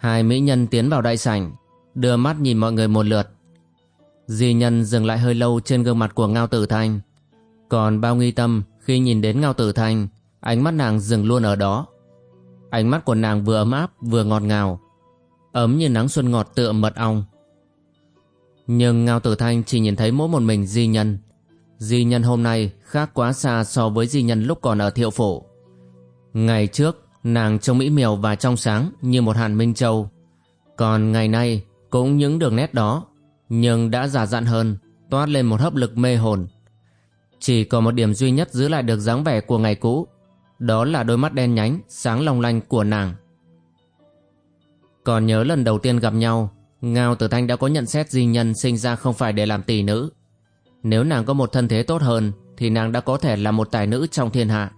Hai mỹ nhân tiến vào đại sảnh, đưa mắt nhìn mọi người một lượt. Di nhân dừng lại hơi lâu trên gương mặt của Ngao Tử Thanh. Còn bao nghi tâm khi nhìn đến Ngao Tử Thanh, ánh mắt nàng dừng luôn ở đó. Ánh mắt của nàng vừa ấm áp vừa ngọt ngào, ấm như nắng xuân ngọt tựa mật ong. Nhưng Ngao Tử Thanh chỉ nhìn thấy mỗi một mình Di Nhân. Di Nhân hôm nay khác quá xa so với Di Nhân lúc còn ở thiệu phủ. Ngày trước, Nàng trông mỹ miều và trong sáng như một hàn minh châu. Còn ngày nay cũng những đường nét đó, nhưng đã già dặn hơn, toát lên một hấp lực mê hồn. Chỉ có một điểm duy nhất giữ lại được dáng vẻ của ngày cũ, đó là đôi mắt đen nhánh, sáng long lanh của nàng. Còn nhớ lần đầu tiên gặp nhau, Ngao Tử Thanh đã có nhận xét di nhân sinh ra không phải để làm tỷ nữ. Nếu nàng có một thân thế tốt hơn, thì nàng đã có thể là một tài nữ trong thiên hạ.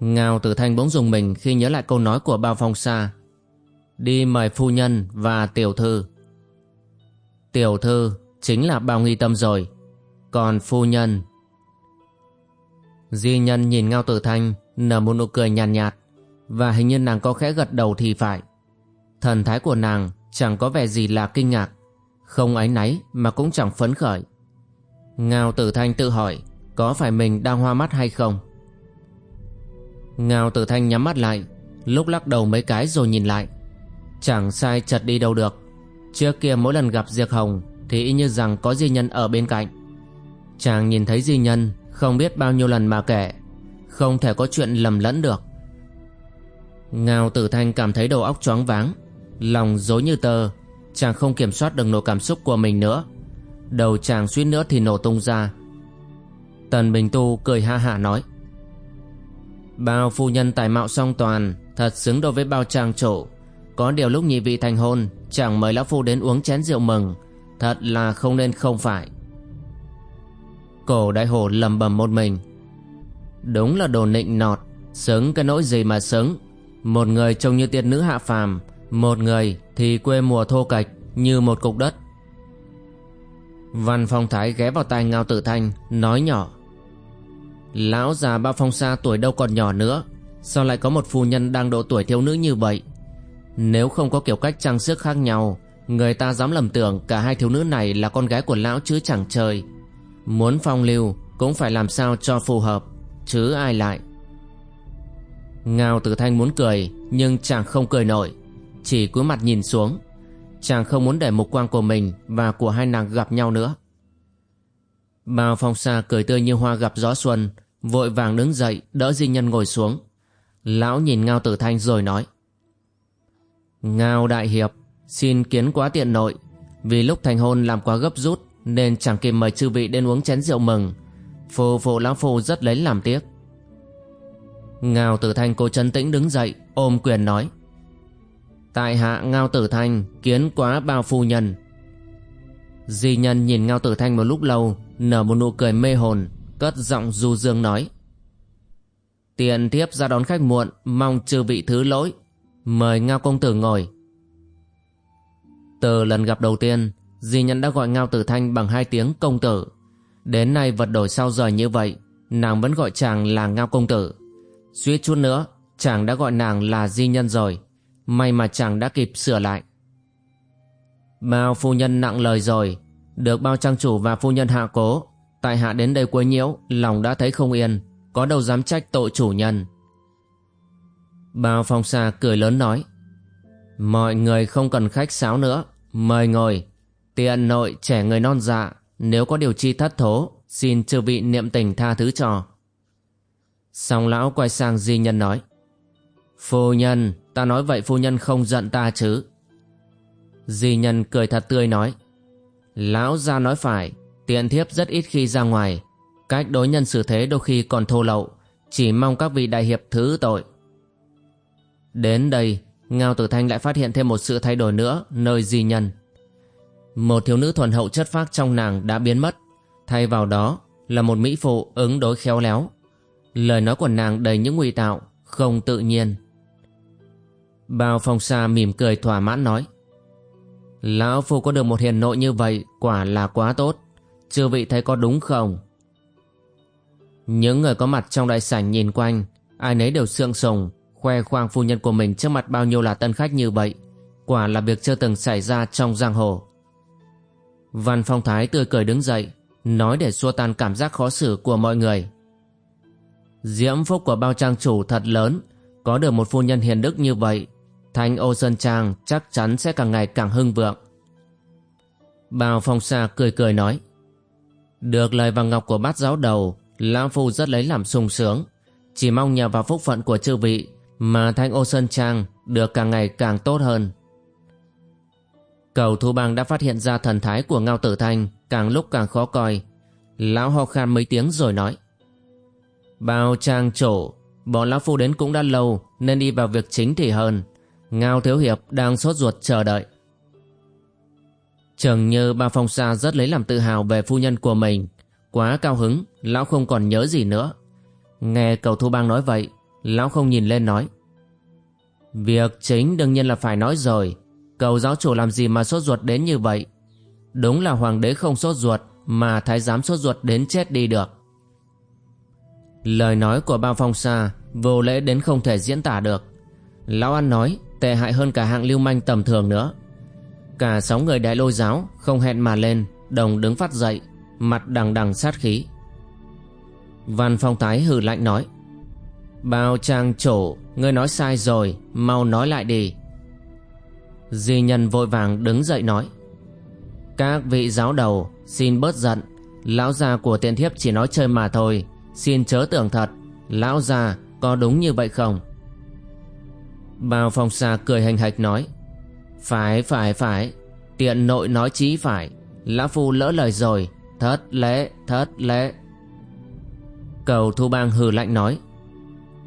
Ngao Tử Thanh bỗng dùng mình khi nhớ lại câu nói của Bao Phong Sa. Đi mời phu nhân và tiểu thư. Tiểu thư chính là Bao Nghi Tâm rồi. Còn phu nhân... Di nhân nhìn Ngao Tử Thanh nở một nụ cười nhàn nhạt, nhạt và hình như nàng có khẽ gật đầu thì phải. Thần thái của nàng chẳng có vẻ gì là kinh ngạc, không áy náy mà cũng chẳng phấn khởi. Ngao Tử Thanh tự hỏi có phải mình đang hoa mắt hay không? Ngao Tử Thanh nhắm mắt lại, Lúc lắc đầu mấy cái rồi nhìn lại. Chẳng sai chật đi đâu được. Trước kia mỗi lần gặp Diệp Hồng Thì y như rằng có di nhân ở bên cạnh. Chàng nhìn thấy di nhân, Không biết bao nhiêu lần mà kể, Không thể có chuyện lầm lẫn được. Ngao Tử Thanh cảm thấy đầu óc choáng váng, Lòng dối như tơ, Chàng không kiểm soát được nỗi cảm xúc của mình nữa. Đầu chàng suýt nữa thì nổ tung ra. Tần Bình Tu cười ha hả nói Bao phu nhân tài mạo song toàn, Thật xứng đôi với bao trang chủ Có điều lúc nhị vị thành hôn, Chẳng mời lão phu đến uống chén rượu mừng. Thật là không nên không phải. Cổ đại hồ lầm bầm một mình. Đúng là đồ nịnh nọt Xứng cái nỗi gì mà xứng Một người trông như tiên nữ hạ phàm, Một người thì quê mùa thô cạch Như một cục đất. Văn Phong Thái ghé vào tai Ngao Tử Thanh, Nói nhỏ. Lão già ba phong xa tuổi đâu còn nhỏ nữa, Sao lại có một phu nhân đang độ tuổi thiếu nữ như vậy? Nếu không có kiểu cách trang sức khác nhau, Người ta dám lầm tưởng cả hai thiếu nữ này là con gái của lão chứ chẳng chơi Muốn phong lưu cũng phải làm sao cho phù hợp, Chứ ai lại? Ngao tử thanh muốn cười, Nhưng chàng không cười nổi, Chỉ cúi mặt nhìn xuống. Chàng không muốn để mục quang của mình Và của hai nàng gặp nhau nữa. Bao phong xa cười tươi như hoa gặp gió xuân vội vàng đứng dậy, đỡ di nhân ngồi xuống. Lão nhìn ngao tử thanh rồi nói, ngao đại hiệp, xin kiến quá tiện nội. Vì lúc thành hôn làm quá gấp rút, nên chẳng kịp mời chư vị đến uống chén rượu mừng. Phù phụ lão phu rất lấy làm tiếc. Ngao tử thanh cô chân tĩnh đứng dậy, ôm quyền nói, tại hạ ngao tử thanh kiến quá bao phu nhân. Di nhân nhìn ngao tử thanh một lúc lâu, nở một nụ cười mê hồn cất giọng du dương nói. Tiền thiếp ra đón khách muộn, mong chư vị thứ lỗi. Mời ngao công tử ngồi. Từ lần gặp đầu tiên, di nhân đã gọi ngao tử thanh bằng hai tiếng công tử. Đến nay vật đổi sau rời như vậy, nàng vẫn gọi chàng là ngao công tử. Suýt chút nữa, chàng đã gọi nàng là di nhân rồi. May mà chàng đã kịp sửa lại. Bao phu nhân nặng lời rồi, được bao trang chủ và phu nhân hạ cố Tại hạ đến đây quấy nhiễu, Lòng đã thấy không yên, Có đâu dám trách tội chủ nhân. Bao phong xa cười lớn nói, Mọi người không cần khách sáo nữa, Mời ngồi. Tiện nội trẻ người non dạ Nếu có điều chi thất thố, Xin chư vị niệm tình tha thứ cho. Song lão quay sang di nhân nói, Phu nhân, Ta nói vậy phu nhân không giận ta chứ? Di nhân cười thật tươi nói, Lão gia nói phải Tiện thiếp rất ít khi ra ngoài. Cách đối nhân xử thế đôi khi còn thô lậu, Chỉ mong các vị đại hiệp thứ tội. Đến đây, Ngao Tử Thanh lại phát hiện thêm một sự thay đổi nữa, Nơi di nhân. Một thiếu nữ thuần hậu chất phác trong nàng đã biến mất. Thay vào đó Là một mỹ phụ ứng đối khéo léo. Lời nói của nàng đầy những ngụy tạo, Không tự nhiên. Bao phong sa mỉm cười thỏa mãn nói, Lão Phu có được một hiền nội như vậy Quả là quá tốt. Chư vị thấy có đúng không? Những người có mặt trong đại sảnh nhìn quanh, Ai nấy đều sượng sùng, Khoe khoang phu nhân của mình trước mặt bao nhiêu là tân khách như vậy, Quả là việc chưa từng xảy ra trong giang hồ. Văn Phong Thái tươi cười đứng dậy, Nói để xua tan cảm giác khó xử của mọi người. Diễm phúc của bao trang chủ thật lớn, Có được một phu nhân hiền đức như vậy, Thanh ô sơn trang chắc chắn sẽ càng ngày càng hưng vượng. Bao phong xa cười cười nói được lời vàng ngọc của bát giáo đầu, Lão Phu rất lấy làm sung sướng Chỉ mong nhờ vào phúc phận của chư vị Mà Thanh ô sơn trang được càng ngày càng tốt hơn Cầu Thu Bang đã phát hiện ra thần thái của Ngao Tử Thanh càng lúc càng khó coi. Lão ho khan mấy tiếng rồi nói. Bao trang trổ, bọn Lão Phu đến cũng đã lâu nên đi vào việc chính thì hơn. Ngao Thiếu Hiệp đang sốt ruột chờ đợi chẳng như ba phong sa rất lấy làm tự hào về phu nhân của mình. Quá cao hứng, lão không còn nhớ gì nữa. Nghe cầu thu bang nói vậy, lão không nhìn lên nói. Việc chính đương nhiên là phải nói rồi. Cầu giáo chủ làm gì mà sốt ruột đến như vậy? Đúng là hoàng đế không sốt ruột, mà thái giám sốt ruột đến chết đi được. Lời nói của bao phong sa vô lễ đến không thể diễn tả được. Lão An nói tệ hại hơn cả hạng lưu manh tầm thường nữa. Cả sáu người đại lôi giáo không hẹn mà lên, đồng đứng phát dậy, mặt đằng đằng sát khí. Văn Phong Thái hừ lạnh nói Bao trang chủ, ngươi nói sai rồi, mau nói lại đi. Di nhân vội vàng đứng dậy nói Các vị giáo đầu, xin bớt giận, lão già của tiện thiếp chỉ nói chơi mà thôi, xin chớ tưởng thật, lão già có đúng như vậy không? Bao phong xa cười hành hạch nói phải phải phải. Tiện nội nói chí phải. Lão Phu lỡ lời rồi. Thất lễ thất lễ. Cầu thu bang hừ lạnh nói.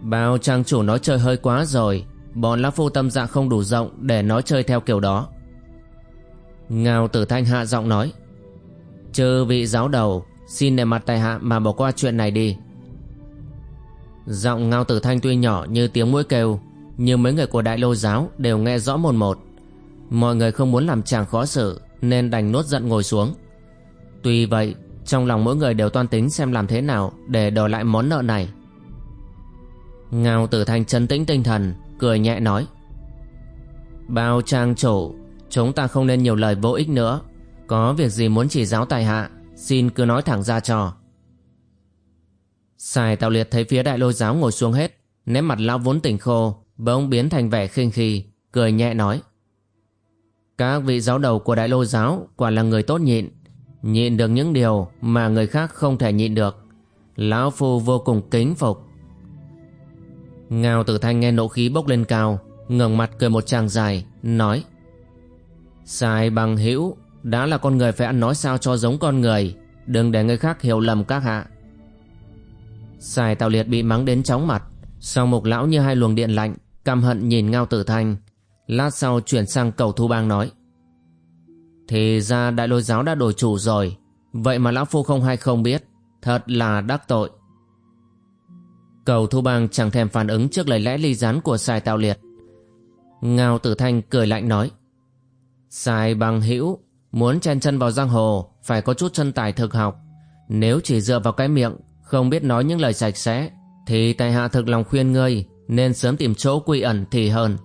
Bao trang chủ nói chơi hơi quá rồi. Bọn Lão Phu tâm dạng không đủ rộng Để nói chơi theo kiểu đó. Ngao tử thanh hạ giọng nói. Chư vị giáo đầu, Xin để mặt tài hạ mà bỏ qua chuyện này đi. Giọng ngao tử thanh tuy nhỏ như tiếng mũi kêu, nhưng mấy người của đại lô giáo đều nghe rõ một một mọi người không muốn làm chàng khó xử, nên đành nuốt giận ngồi xuống. Tuy vậy, trong lòng mỗi người đều toan tính xem làm thế nào để đòi lại món nợ này. Ngao tử thanh chân tĩnh tinh thần, cười nhẹ nói, bao trang chủ, chúng ta không nên nhiều lời vô ích nữa. Có việc gì muốn chỉ giáo tài hạ, xin cứ nói thẳng ra cho. Sài Tạo Liệt thấy phía đại lôi giáo ngồi xuống hết, Nét mặt lão vốn tỉnh khô, Bỗng biến thành vẻ khinh khi Cười nhẹ nói các vị giáo đầu của đại lô giáo Quả là người tốt nhịn. Nhịn được những điều mà người khác không thể nhịn được. Lão Phu vô cùng kính phục. Ngao tử thanh nghe nộ khí bốc lên cao, ngẩng mặt cười một tràng dài, Nói, Sai bằng hữu, Đã là con người phải ăn nói sao cho giống con người, Đừng để người khác hiểu lầm các hạ. Sài Tào Liệt bị mắng đến chóng mặt, Sau một lão như hai luồng điện lạnh, căm hận nhìn Ngao Tử Thanh. Lát sau chuyển sang cầu thu bang nói. Thì ra đại lôi giáo đã đổi chủ rồi. Vậy mà lão phu không hay không biết, Thật là đắc tội. Cầu thu bang chẳng thèm phản ứng trước lời lẽ ly rán của Sài Tạo Liệt. Ngao Tử Thanh cười lạnh nói. Sài bằng hữu, Muốn chen chân vào giang hồ, Phải có chút chân tài thực học. Nếu chỉ dựa vào cái miệng, Không biết nói những lời sạch sẽ, Thì tài hạ thực lòng khuyên ngươi, nên sớm tìm chỗ quy ẩn thì hơn.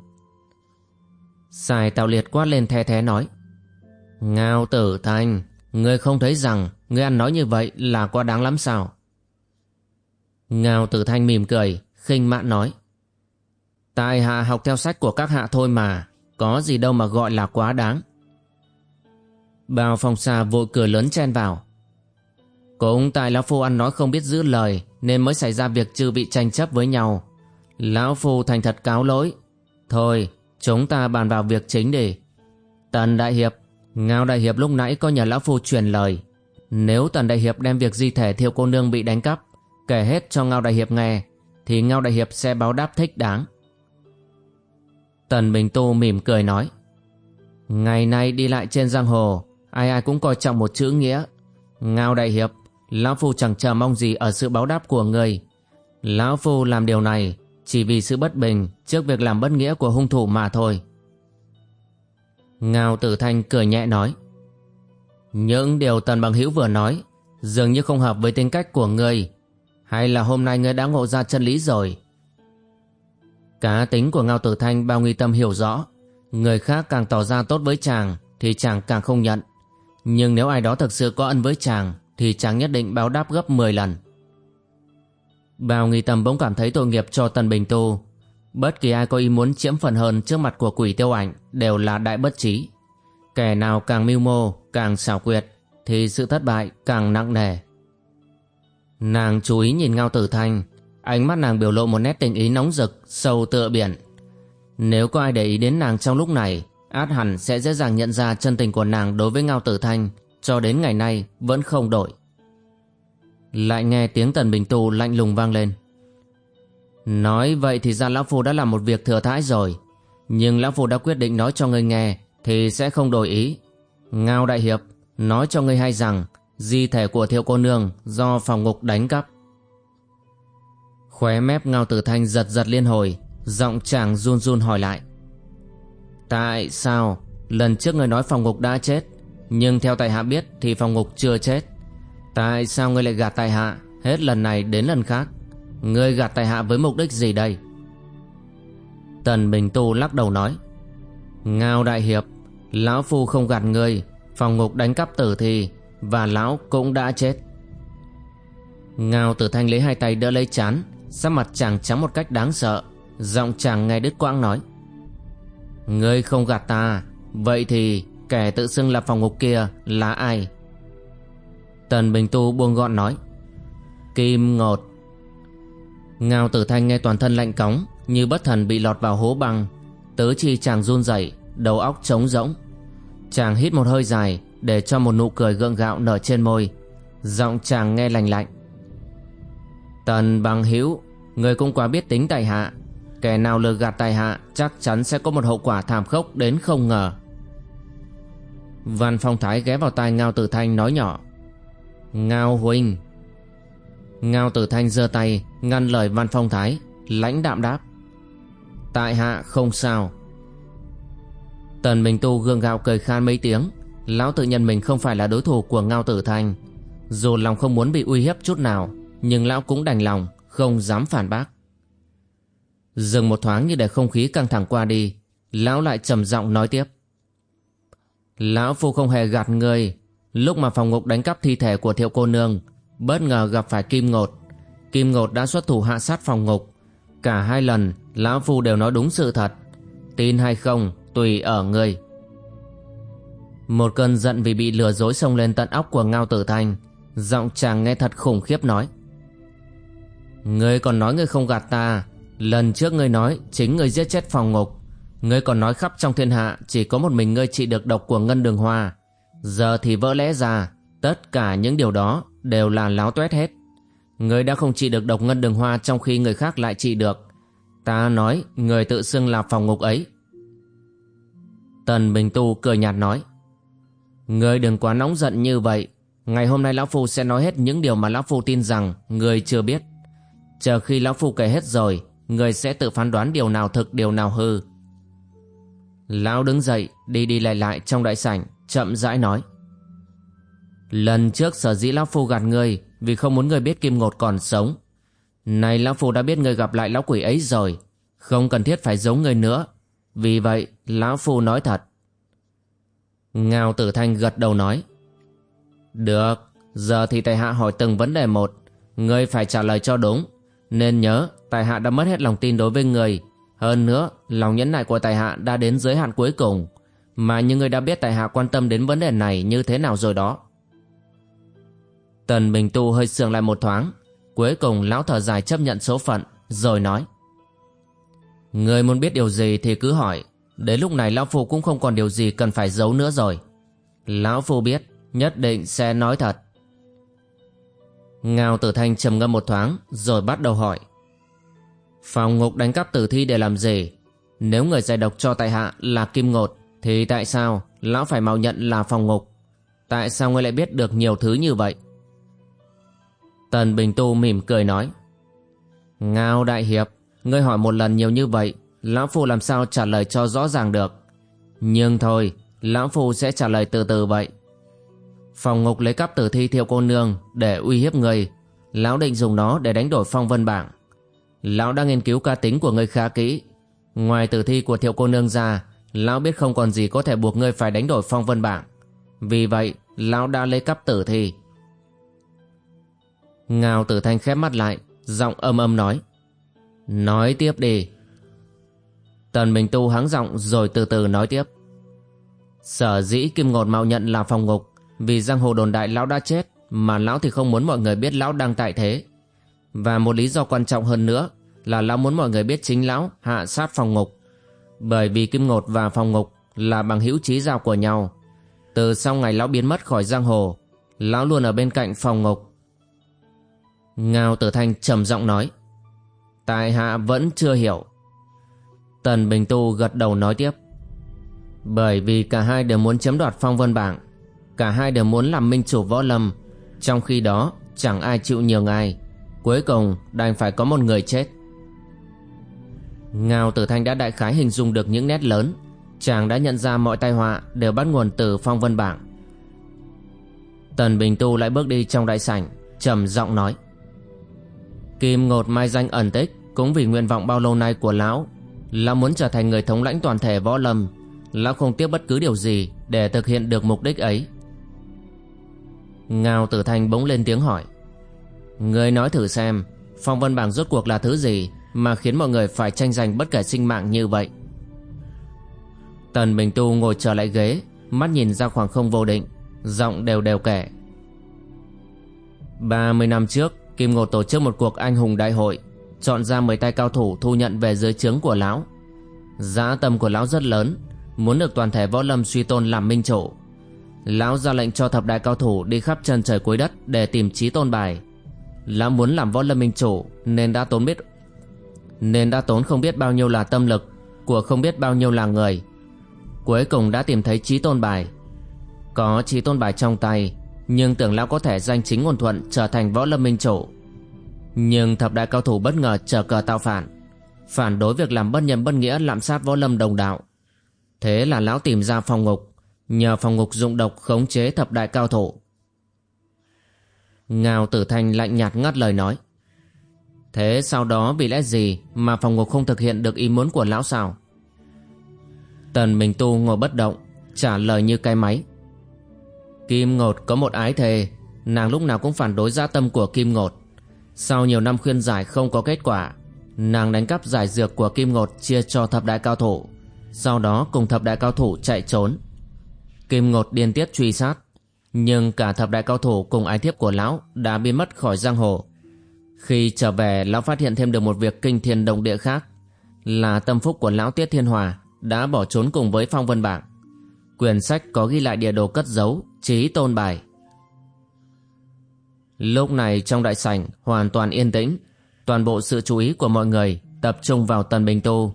Sài Tào Liệt quát lên the thế nói Ngao tử thanh Ngươi không thấy rằng Ngươi ăn nói như vậy là quá đáng lắm sao Ngao tử thanh mỉm cười khinh mạn nói Tại hạ học theo sách của các hạ thôi mà Có gì đâu mà gọi là quá đáng Bao phong xa vội cười lớn chen vào Cũng tại Lão Phu ăn nói không biết giữ lời Nên mới xảy ra việc chư bị tranh chấp với nhau Lão Phu thành thật cáo lỗi. Thôi, chúng ta bàn vào việc chính đi. Tần Đại Hiệp, Ngao Đại Hiệp lúc nãy có nhờ Lão Phu truyền lời. Nếu Tần Đại Hiệp đem việc di thể thiêu cô nương bị đánh cắp, kể hết cho Ngao Đại Hiệp nghe, Thì Ngao Đại Hiệp sẽ báo đáp thích đáng Tần Bình Tu mỉm cười nói Ngày nay đi lại trên giang hồ Ai ai cũng coi trọng một chữ nghĩa Ngao Đại Hiệp Lão Phu chẳng chờ mong gì ở sự báo đáp của người Lão Phu làm điều này chỉ vì sự bất bình Trước việc làm bất nghĩa của hung thủ mà thôi. Ngao Tử Thanh cười nhẹ nói, Những điều Tần Bằng Hữu vừa nói Dường như không hợp với tính cách của ngươi, Hay là hôm nay ngươi đã ngộ ra chân lý rồi. Cá tính của Ngao Tử Thanh bao nghi tâm hiểu rõ, Người khác càng tỏ ra tốt với chàng Thì chàng càng không nhận. Nhưng nếu ai đó thực sự có ân với chàng Thì chàng nhất định báo đáp gấp 10 lần. Bao nghi tâm bỗng cảm thấy tội nghiệp cho Tần Bình Tu Bất kỳ ai có ý muốn chiếm phần hơn trước mặt của quỷ tiêu ảnh Đều là đại bất trí Kẻ nào càng mưu mô, càng xảo quyệt Thì sự thất bại càng nặng nề Nàng chú ý nhìn Ngao Tử Thanh Ánh mắt nàng biểu lộ một nét tình ý nóng rực, sâu tựa biển. Nếu có ai để ý đến nàng trong lúc này, át hẳn sẽ dễ dàng nhận ra chân tình của nàng đối với Ngao Tử Thanh, cho đến ngày nay vẫn không đổi. Lại nghe tiếng Tần Bình tù lạnh lùng vang lên. Nói vậy thì ra Lão Phu đã làm một việc thừa thãi rồi, nhưng Lão Phu đã quyết định nói cho ngươi nghe thì sẽ không đổi ý. Ngao Đại Hiệp, nói cho ngươi hay rằng di thể của thiệu cô nương do phòng ngục đánh cắp. Khóe mép Ngao Tử Thanh giật giật liên hồi Giọng chàng run run hỏi lại. Tại sao? Lần trước người nói phòng ngục đã chết Nhưng theo tại hạ biết thì phòng ngục chưa chết. Tại sao ngươi lại gạt tài hạ? Hết lần này đến lần khác. Ngươi gạt tài hạ với mục đích gì đây? Tần Bình Tu lắc đầu nói, Ngao Đại Hiệp, Lão Phu không gạt ngươi, Phòng ngục đánh cắp tử thi, Và lão cũng đã chết. Ngao Tử Thanh lấy hai tay đỡ lấy chán, Sắc mặt chàng trắng một cách đáng sợ, Giọng chàng nghe đứt quãng nói, Ngươi không gạt ta, Vậy thì kẻ tự xưng là phòng ngục kia là ai? Tần Bình Tu buông gọn nói. Kim Ngột. Ngao tử thanh nghe toàn thân lạnh cóng, Như bất thần bị lọt vào hố băng. Tứ chi chàng run rẩy, Đầu óc trống rỗng. Chàng hít một hơi dài Để cho một nụ cười gượng gạo nở trên môi. Giọng chàng nghe lành lạnh. Tần bằng hữu, Người cũng quá biết tính tài hạ. Kẻ nào lừa gạt tài hạ Chắc chắn sẽ có một hậu quả thảm khốc đến không ngờ. Văn Phong Thái ghé vào tai Ngao Tử Thanh nói nhỏ. Ngao huynh Ngao Tử Thanh giơ tay, Ngăn lời Văn Phong Thái, Lãnh đạm đáp. Tại hạ không sao. Tần Minh Tu gương gạo cười khan mấy tiếng. Lão tự nhận mình không phải là đối thủ của Ngao Tử Thanh. Dù lòng không muốn bị uy hiếp chút nào, nhưng lão cũng đành lòng, không dám phản bác. Dừng một thoáng như để không khí căng thẳng qua đi, lão lại trầm giọng nói tiếp. Lão phu không hề gạt người lúc mà phòng ngục đánh cắp thi thể của thiệu cô nương, bất ngờ gặp phải kim ngột. Kim ngột đã xuất thủ hạ sát phòng ngục. Cả hai lần, lão phu đều nói đúng sự thật. Tin hay không, tùy ở người. Một cơn giận vì bị lừa dối xông lên tận óc của ngao tử thanh giọng chàng nghe thật khủng khiếp nói. Ngươi còn nói ngươi không gạt ta, Lần trước ngươi nói chính ngươi giết chết phòng ngục. Ngươi còn nói khắp trong thiên hạ Chỉ có một mình ngươi trị được độc của ngân đường hoa. Giờ thì vỡ lẽ ra, Tất cả những điều đó Đều là láo tuét hết. Người đã không trị được độc ngân đường hoa Trong khi người khác lại trị được. Ta nói, người tự xưng là phòng ngục ấy. Tần Bình Tu cười nhạt nói, người đừng quá nóng giận như vậy. Ngày hôm nay Lão Phu sẽ nói hết những điều mà Lão Phu tin rằng người chưa biết. Chờ khi lão phu kể hết rồi, Người sẽ tự phán đoán điều nào thực, điều nào hư. Lão đứng dậy, Đi đi lại lại trong đại sảnh. Chậm rãi nói, Lần trước sở dĩ lão phu gạt ngươi Vì không muốn ngươi biết kim ngột còn sống. Này lão phu đã biết ngươi gặp lại lão quỷ ấy rồi, Không cần thiết phải giống ngươi nữa. Vì vậy, lão phu nói thật. Ngao tử thanh gật đầu nói, Được, Giờ thì tài hạ hỏi từng vấn đề một. Ngươi phải trả lời cho đúng. Nên nhớ tài hạ đã mất hết lòng tin đối với người Hơn nữa, lòng nhẫn nại của tài hạ đã đến giới hạn cuối cùng. Mà như người đã biết tại hạ quan tâm đến vấn đề này như thế nào rồi đó Tần Bình Tu hơi sườn lại một thoáng, Cuối cùng lão thở dài chấp nhận số phận, Rồi nói Người muốn biết điều gì thì cứ hỏi, Đến lúc này Lão Phu cũng không còn điều gì cần phải giấu nữa rồi Lão Phu biết, Nhất định sẽ nói thật Ngao Tử Thanh trầm ngâm một thoáng, rồi bắt đầu hỏi. Phòng ngục đánh cắp tử thi để làm gì? Nếu người giải độc cho tại hạ là Kim Ngột thì tại sao lão phải mạo nhận là phòng ngục? Tại sao ngươi lại biết được nhiều thứ như vậy? Tần Bình Tu mỉm cười nói, Ngao Đại Hiệp, Ngươi hỏi một lần nhiều như vậy, Lão Phu làm sao trả lời cho rõ ràng được? Nhưng thôi, Lão Phu sẽ trả lời từ từ vậy. Phòng ngục lấy cắp tử thi thiêu cô nương Để uy hiếp người Lão định dùng nó để đánh đổi phong vân bảng. Lão đã nghiên cứu ca tính của người khá kỹ. Ngoài tử thi của thiệu cô nương ra Lão biết không còn gì có thể buộc ngươi phải đánh đổi phong vân bảng. Vì vậy, Lão đã lấy cắp tử thi. Ngao tử thanh khép mắt lại, Giọng âm âm nói. Nói tiếp đi. Tần Minh Tu hắng giọng rồi từ từ nói tiếp. Sở dĩ Kim Ngột mạo nhận là phòng ngục, Vì giang hồ đồn đại lão đã chết, Mà lão thì không muốn mọi người biết lão đang tại thế. Và một lý do quan trọng hơn nữa Là lão muốn mọi người biết chính lão hạ sát phòng ngục. Bởi vì Kim Ngột và phòng ngục Là bằng hữu trí giao của nhau. Từ sau ngày lão biến mất khỏi giang hồ, Lão luôn ở bên cạnh phòng ngục. Ngao Tử Thanh trầm giọng nói, Tại hạ vẫn chưa hiểu. Tần Bình Tu gật đầu nói tiếp, Bởi vì cả hai đều muốn chiếm đoạt phong vân bảng, Cả hai đều muốn làm minh chủ võ lâm, Trong khi đó chẳng ai chịu nhường ai. Cuối cùng đành phải có một người chết. Ngao Tử Thanh đã đại khái hình dung được những nét lớn. Chàng đã nhận ra mọi tai họa đều bắt nguồn từ phong vân bảng. Tần Bình Tu lại bước đi trong đại sảnh, trầm giọng nói. Kim ngột mai danh ẩn tích cũng vì nguyện vọng bao lâu nay của lão. Lão muốn trở thành người thống lãnh toàn thể võ lâm. Lão không tiếc bất cứ điều gì Để thực hiện được mục đích ấy. Ngao tử thanh bỗng lên tiếng hỏi. Người nói thử xem, Phong vân bảng rốt cuộc là thứ gì? Mà khiến mọi người phải tranh giành bất kể sinh mạng như vậy Tần Bình Tu ngồi trở lại ghế Mắt nhìn ra khoảng không vô định Giọng đều đều kể 30 năm trước Kim Ngột tổ chức một cuộc anh hùng đại hội chọn ra 10 tay cao thủ thu nhận về dưới trướng của lão. Giá tâm của lão rất lớn, muốn được toàn thể võ lâm suy tôn làm minh chủ. Lão ra lệnh cho thập đại cao thủ đi khắp chân trời cuối đất để tìm trí tôn bài. Lão muốn làm võ lâm minh chủ nên đã tốn biết nên đã tốn không biết bao nhiêu là tâm lực của không biết bao nhiêu là người. Cuối cùng đã tìm thấy trí tôn bài. Có trí tôn bài trong tay, nhưng tưởng lão có thể danh chính ngôn thuận trở thành võ lâm minh chủ. Nhưng thập đại cao thủ bất ngờ trở cờ tạo phản Phản đối việc làm bất nhân bất nghĩa lạm sát võ lâm đồng đạo Thế là lão tìm ra phòng ngục Nhờ phòng ngục dụng độc khống chế thập đại cao thủ Ngao tử thanh lạnh nhạt ngắt lời nói Thế sau đó vì lẽ gì mà phòng ngục không thực hiện được ý muốn của lão sao? Tần Minh Tu ngồi bất động, trả lời như cái máy. Kim Ngột có một ái thề, nàng lúc nào cũng phản đối gia tâm của Kim Ngột. Sau nhiều năm khuyên giải không có kết quả Nàng đánh cắp giải dược của Kim Ngột chia cho thập đại cao thủ Sau đó cùng thập đại cao thủ chạy trốn Kim Ngột điên tiết truy sát Nhưng cả thập đại cao thủ cùng ái thiếp của lão đã biến mất khỏi giang hồ khi trở về lão phát hiện thêm được một việc kinh thiên động địa khác Là tâm phúc của lão Tiết Thiên Hòa đã bỏ trốn cùng với Phong Vân Bảng Quyển sách có ghi lại địa đồ cất giấu, trí tôn bài Lúc này trong đại sảnh hoàn toàn yên tĩnh, toàn bộ sự chú ý của mọi người tập trung vào Tần Bình Tu.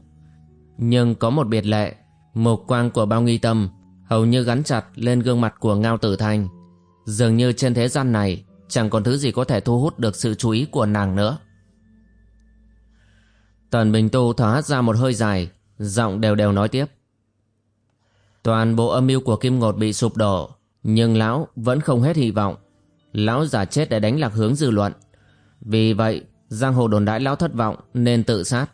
Nhưng có một biệt lệ, mục quang của bao nghi tâm hầu như gắn chặt lên gương mặt của Ngao Tử Thanh. Dường như trên thế gian này chẳng còn thứ gì có thể thu hút được sự chú ý của nàng nữa. Tần Bình Tu thở hắt ra một hơi dài, giọng đều đều nói tiếp. Toàn bộ âm mưu của Kim Ngột bị sụp đổ, nhưng lão vẫn không hết hy vọng. Lão giả chết để đánh lạc hướng dư luận Vì vậy Giang hồ đồn đãi lão thất vọng Nên tự sát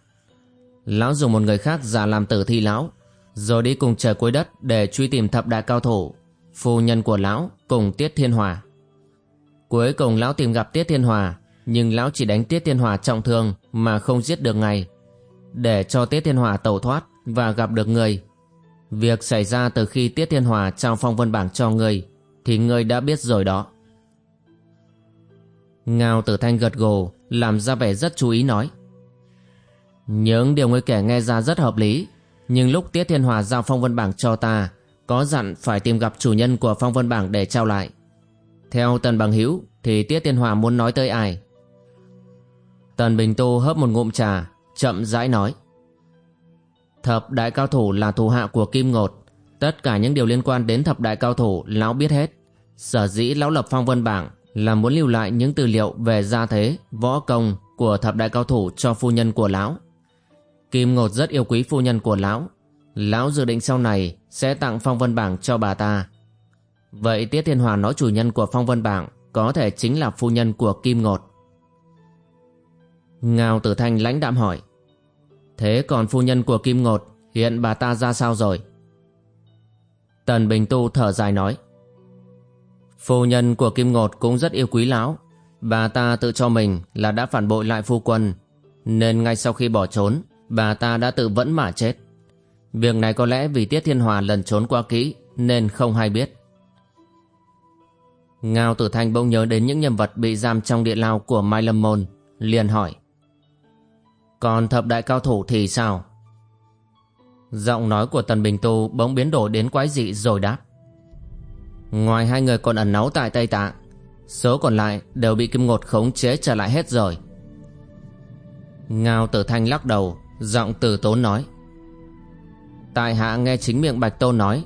Lão dùng một người khác giả làm tử thi lão Rồi đi cùng trời cuối đất Để truy tìm thập đại cao thủ Phu nhân của lão cùng Tiết Thiên Hòa Cuối cùng lão tìm gặp Tiết Thiên Hòa, Nhưng lão chỉ đánh Tiết Thiên Hòa trọng thương Mà không giết được ngay, Để cho Tiết Thiên Hòa tẩu thoát Và gặp được người. Việc xảy ra từ khi Tiết Thiên Hòa trao phong vân bảng cho người Thì người đã biết rồi đó. Ngao tử thanh gật gù, Làm ra vẻ rất chú ý nói, Những điều ngươi kể nghe ra rất hợp lý, Nhưng lúc Tiết Thiên Hòa giao phong vân bảng cho ta, Có dặn phải tìm gặp chủ nhân của phong vân bảng để trao lại. Theo Tần Bằng Hiếu Thì Tiết Thiên Hòa muốn nói tới ai Tần Bình Tô hớp một ngụm trà chậm rãi nói. Thập đại cao thủ là thủ hạ của Kim Ngột. Tất cả những điều liên quan đến thập đại cao thủ lão biết hết. Sở dĩ lão lập phong vân bảng là muốn lưu lại những tư liệu về gia thế, võ công của thập đại cao thủ cho phu nhân của lão. Kim Ngột rất yêu quý phu nhân của lão. Lão dự định sau này sẽ tặng phong vân bảng cho bà ta. Vậy Tiết Thiên Hòa nói chủ nhân của phong vân bảng có thể chính là phu nhân của Kim Ngột. Ngao Tử Thanh lãnh đạm hỏi. Thế còn phu nhân của Kim Ngột hiện bà ta ra sao rồi? Tần Bình Tu thở dài nói. Phu nhân của Kim Ngột cũng rất yêu quý lão. Bà ta tự cho mình là đã phản bội lại phu quân. Nên ngay sau khi bỏ trốn, bà ta đã tự vẫn mà chết. Việc này có lẽ vì Tiết Thiên Hòa lần trốn qua kỹ nên không hay biết. Ngao Tử Thanh bỗng nhớ đến những nhân vật bị giam trong địa lao của Mai Lâm Môn, liền hỏi. Còn thập đại cao thủ thì sao? Giọng nói của Tần Bình Tu bỗng biến đổi đến quái dị rồi đáp. Ngoài hai người còn ẩn náu tại Tây Tạng, số còn lại đều bị Kim Ngột khống chế trở lại hết rồi. Ngao Tử Thanh lắc đầu, giọng từ tốn nói. Tại hạ nghe chính miệng Bạch Tô nói,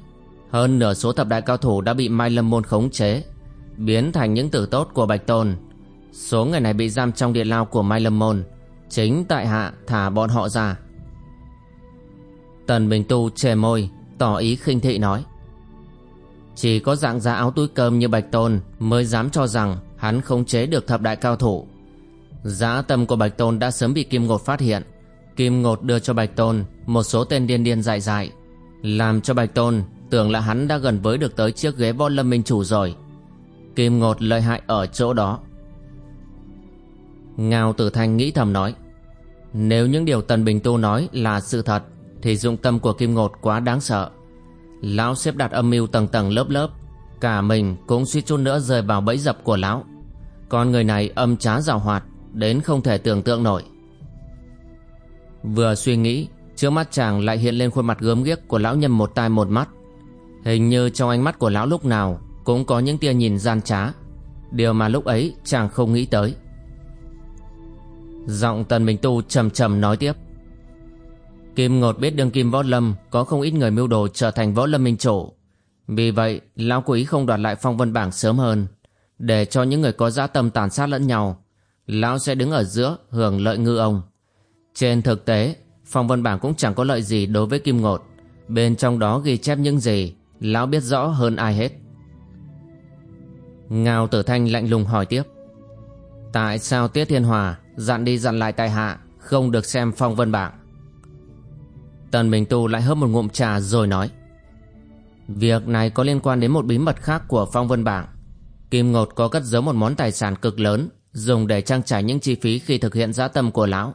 hơn nửa số thập đại cao thủ đã bị Mai Lâm Môn khống chế, biến thành những tử tốt của Bạch Tôn. Số người này bị giam trong địa lao của Mai Lâm Môn, chính tại hạ thả bọn họ ra. Tần Bình Tu chề môi, tỏ ý khinh thị nói. Chỉ có dạng giá áo túi cơm như Bạch Tôn mới dám cho rằng hắn không chế được thập đại cao thủ. Giá tâm của Bạch Tôn đã sớm bị Kim Ngột phát hiện. Kim Ngột đưa cho Bạch Tôn một số tên điên điên dại dại. Làm cho Bạch Tôn tưởng là hắn đã gần với được tới chiếc ghế võ lâm minh chủ rồi. Kim Ngột lợi hại ở chỗ đó. Ngao Tử Thanh nghĩ thầm nói. Nếu những điều Tần Bình Tu nói là sự thật, thì dụng tâm của Kim Ngột quá đáng sợ. Lão xếp đặt âm mưu tầng tầng lớp lớp, Cả mình cũng suýt chút nữa rơi vào bẫy dập của lão Con người này âm trá rào hoạt, Đến không thể tưởng tượng nổi Vừa suy nghĩ, Trước mắt chàng lại hiện lên khuôn mặt gớm ghiếc Của lão nhầm một tai một mắt Hình như trong ánh mắt của lão lúc nào cũng có những tia nhìn gian trá Điều mà lúc ấy chàng không nghĩ tới Giọng Tần Minh Tu trầm trầm nói tiếp Kim Ngột biết đương kim võ lâm có không ít người mưu đồ trở thành võ lâm minh chủ. Vì vậy, lão quý không đoạt lại phong vân bảng sớm hơn, để cho những người có dã tâm tàn sát lẫn nhau. Lão sẽ đứng ở giữa hưởng lợi ngư ông. Trên thực tế, phong vân bảng cũng chẳng có lợi gì đối với Kim Ngột. Bên trong đó ghi chép những gì, lão biết rõ hơn ai hết. Ngao Tử Thanh lạnh lùng hỏi tiếp. Tại sao Tiết Thiên Hòa dặn đi dặn lại tại hạ không được xem phong vân bảng? Tần Bình Tu lại hớp một ngụm trà rồi nói Việc này có liên quan đến một bí mật khác của Phong Vân Bảng Kim Ngột có cất giấu một món tài sản cực lớn, Dùng để trang trải những chi phí khi thực hiện dã tâm của lão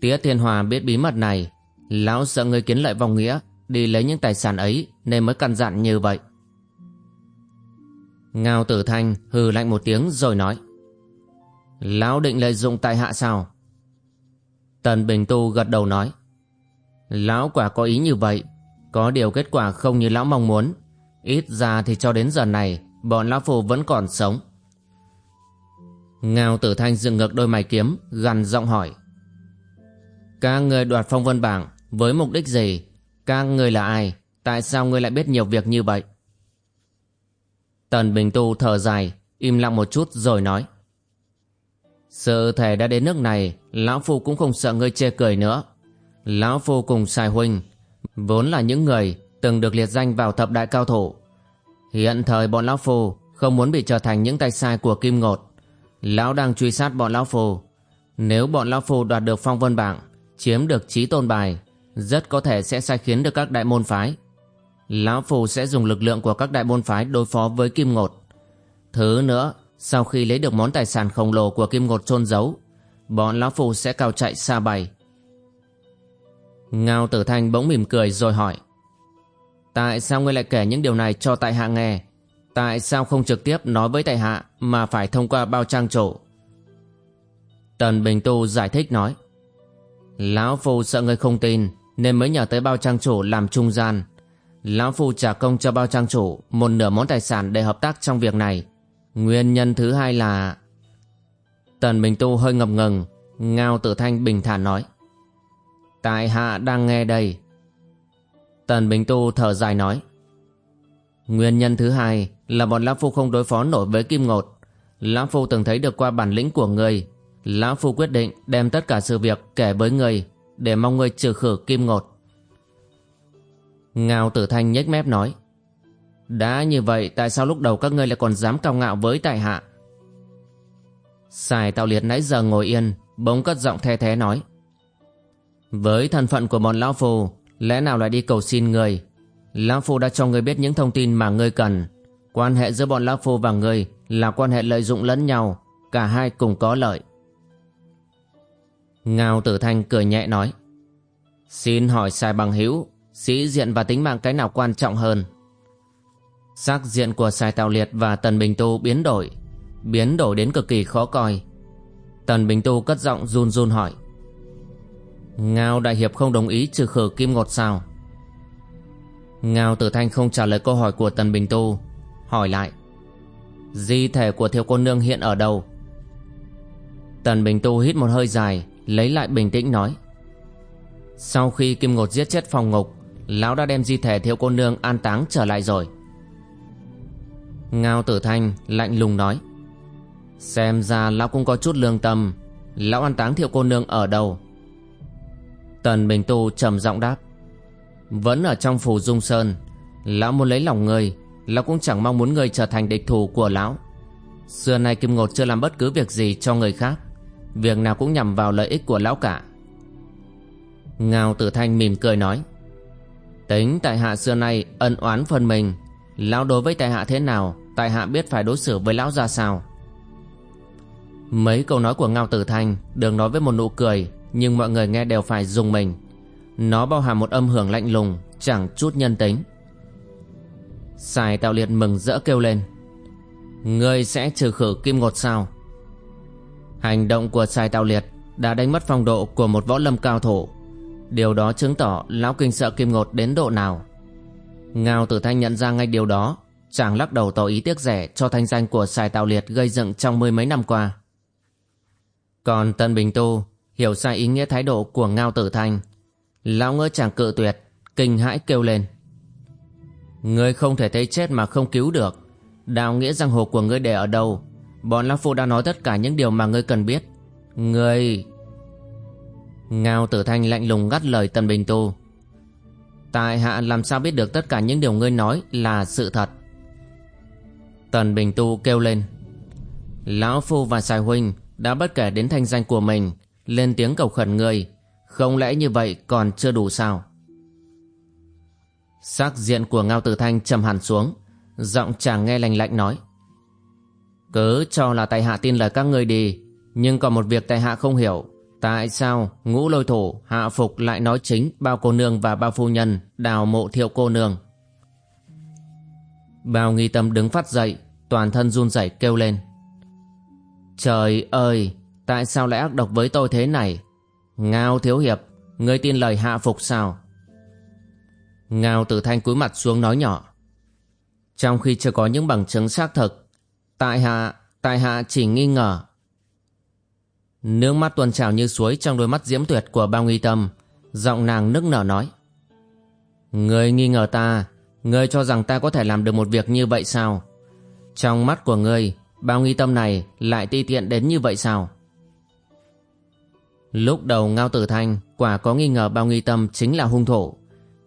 Tiết Thiên Hòa biết bí mật này, Lão sợ người kiến lợi vòng nghĩa Đi lấy những tài sản ấy Nên mới căn dặn như vậy Ngao Tử Thanh hừ lạnh một tiếng rồi nói, Lão định lợi dụng tại hạ sao? Tần Bình Tu gật đầu nói, Lão quả có ý như vậy, Có điều kết quả không như lão mong muốn. Ít ra thì cho đến giờ này, Bọn lão phù vẫn còn sống. Ngao tử thanh dựng ngược đôi mày kiếm Gần giọng hỏi, Các người đoạt phong vân bảng Với mục đích gì? Các người là ai? Tại sao ngươi lại biết nhiều việc như vậy? Tần Bình Tu thở dài Im lặng một chút rồi nói Sự thể đã đến nước này Lão Phu cũng không sợ ngươi chê cười nữa Lão Phu cùng Sài Huynh vốn là những người từng được liệt danh vào thập đại cao thủ. Hiện thời bọn Lão Phu không muốn bị trở thành những tay sai của Kim Ngột. Lão đang truy sát bọn Lão Phu. Nếu bọn Lão Phu đoạt được phong vân bảng, chiếm được trí tôn bài, rất có thể sẽ sai khiến được các đại môn phái. Lão phù sẽ dùng lực lượng của các đại môn phái đối phó với Kim Ngột. Thứ nữa, sau khi lấy được món tài sản khổng lồ của Kim Ngột trôn giấu, bọn Lão phù sẽ cao chạy xa bay. Ngao Tử Thanh bỗng mỉm cười rồi hỏi Tại sao ngươi lại kể những điều này cho tại hạ nghe? Tại sao không trực tiếp nói với tại hạ Mà phải thông qua bao trang chủ Tần Bình Tu giải thích nói Lão Phu sợ ngươi không tin Nên mới nhờ tới bao trang chủ làm trung gian. Lão Phu trả công cho bao trang chủ, Một nửa món tài sản để hợp tác trong việc này Nguyên nhân thứ hai là Tần Bình Tu hơi ngập ngừng, Ngao Tử Thanh bình thản nói Tại hạ đang nghe đây. Tần Bình Tu thở dài nói. Nguyên nhân thứ hai là bọn Lão Phu không đối phó nổi với Kim Ngột. Lão Phu từng thấy được qua bản lĩnh của người. Lão Phu quyết định đem tất cả sự việc kể với người để mong người trừ khử Kim Ngột. Ngao Tử Thanh nhếch mép nói. Đã như vậy tại sao lúc đầu các ngươi lại còn dám cao ngạo với tại hạ? Sài Tạo Liệt nãy giờ ngồi yên, bỗng cất giọng the thế nói. Với thân phận của bọn Lão Phu, lẽ nào lại đi cầu xin người? Lão Phu đã cho người biết những thông tin mà ngươi cần. Quan hệ giữa bọn Lão Phu và ngươi là quan hệ lợi dụng lẫn nhau, cả hai cùng có lợi. Ngao Tử Thanh cười nhẹ nói. Xin hỏi Sài Bằng Hữu sĩ diện và tính mạng cái nào quan trọng hơn? Sắc diện của Sài Tạo Liệt và Tần Bình Tu biến đổi, biến đổi đến cực kỳ khó coi. Tần Bình Tu cất giọng run run hỏi. Ngao Đại Hiệp không đồng ý trừ khử Kim Ngột sao? Ngao Tử Thanh không trả lời câu hỏi của Tần Bình Tu, hỏi lại. Di thể của thiếu cô nương hiện ở đâu? Tần Bình Tu hít một hơi dài, lấy lại bình tĩnh nói. Sau khi Kim Ngột giết chết phòng ngục, lão đã đem di thể thiếu cô nương an táng trở lại rồi. Ngao Tử Thanh lạnh lùng nói. Xem ra lão cũng có chút lương tâm, lão an táng thiệu cô nương ở đâu? Tần Bình Tu trầm giọng đáp. Vẫn ở trong phủ Dung Sơn, lão muốn lấy lòng người, lão cũng chẳng mong muốn người trở thành địch thủ của lão. Xưa nay Kim Ngột chưa làm bất cứ việc gì cho người khác, việc nào cũng nhằm vào lợi ích của lão cả. Ngao Tử Thanh mỉm cười nói. Tính tại hạ xưa nay ân oán phân mình, lão đối với tại hạ thế nào, tại hạ biết phải đối xử với lão ra sao. Mấy câu nói của Ngao Tử Thanh được nói với một nụ cười nhưng mọi người nghe đều phải dùng mình. Nó bao hàm một âm hưởng lạnh lùng, chẳng chút nhân tính. Sài Tạo Liệt mừng rỡ kêu lên. Ngươi sẽ trừ khử kim ngột sao? Hành động của Sài Tạo Liệt đã đánh mất phong độ của một võ lâm cao thủ. Điều đó chứng tỏ lão kinh sợ kim ngột đến độ nào. Ngao Tử Thanh nhận ra ngay điều đó, chàng lắc đầu tỏ ý tiếc rẻ cho thanh danh của xài Tạo Liệt gây dựng trong mười mấy năm qua. Còn Tân Bình Tu hiểu sai ý nghĩa thái độ của Ngao Tử Thanh. Lão ngỡ chàng cự tuyệt, kinh hãi kêu lên. Ngươi không thể thấy chết mà không cứu được. Đạo nghĩa giang hồ của ngươi để ở đâu? Bọn Lão Phu đã nói tất cả những điều mà ngươi cần biết. Ngươi... Ngao Tử Thanh lạnh lùng gắt lời Tần Bình Tu. Tại hạ làm sao biết được tất cả những điều ngươi nói là sự thật? Tần Bình Tu kêu lên. Lão Phu và Sài Huynh đã bất kể đến thanh danh của mình lên tiếng cầu khẩn ngươi, không lẽ như vậy còn chưa đủ sao sắc diện của ngao tử thanh trầm hẳn xuống giọng chàng nghe lành lạnh nói cứ cho là tại hạ tin lời các ngươi đi nhưng còn một việc tại hạ không hiểu tại sao ngũ lôi thủ hạ phục lại nói chính bao cô nương và bao phu nhân, đào mộ thiệu cô nương? Bao nghi tâm đứng phát dậy, toàn thân run rẩy kêu lên. Trời ơi, Tại sao lại ác độc với tôi thế này? Ngao thiếu hiệp, Ngươi tin lời hạ phục sao? Ngao tử thanh cúi mặt xuống nói nhỏ. Trong khi chưa có những bằng chứng xác thực, Tại hạ Tại hạ chỉ nghi ngờ Nước mắt tuôn trào như suối Trong đôi mắt diễm tuyệt của bao nghi tâm Giọng nàng nức nở nói người nghi ngờ ta Ngươi cho rằng ta có thể làm được một việc như vậy sao Trong mắt của ngươi Bao nghi tâm này lại ti tiện đến như vậy sao Lúc đầu Ngao Tử Thanh quả có nghi ngờ bao nghi tâm chính là hung thủ.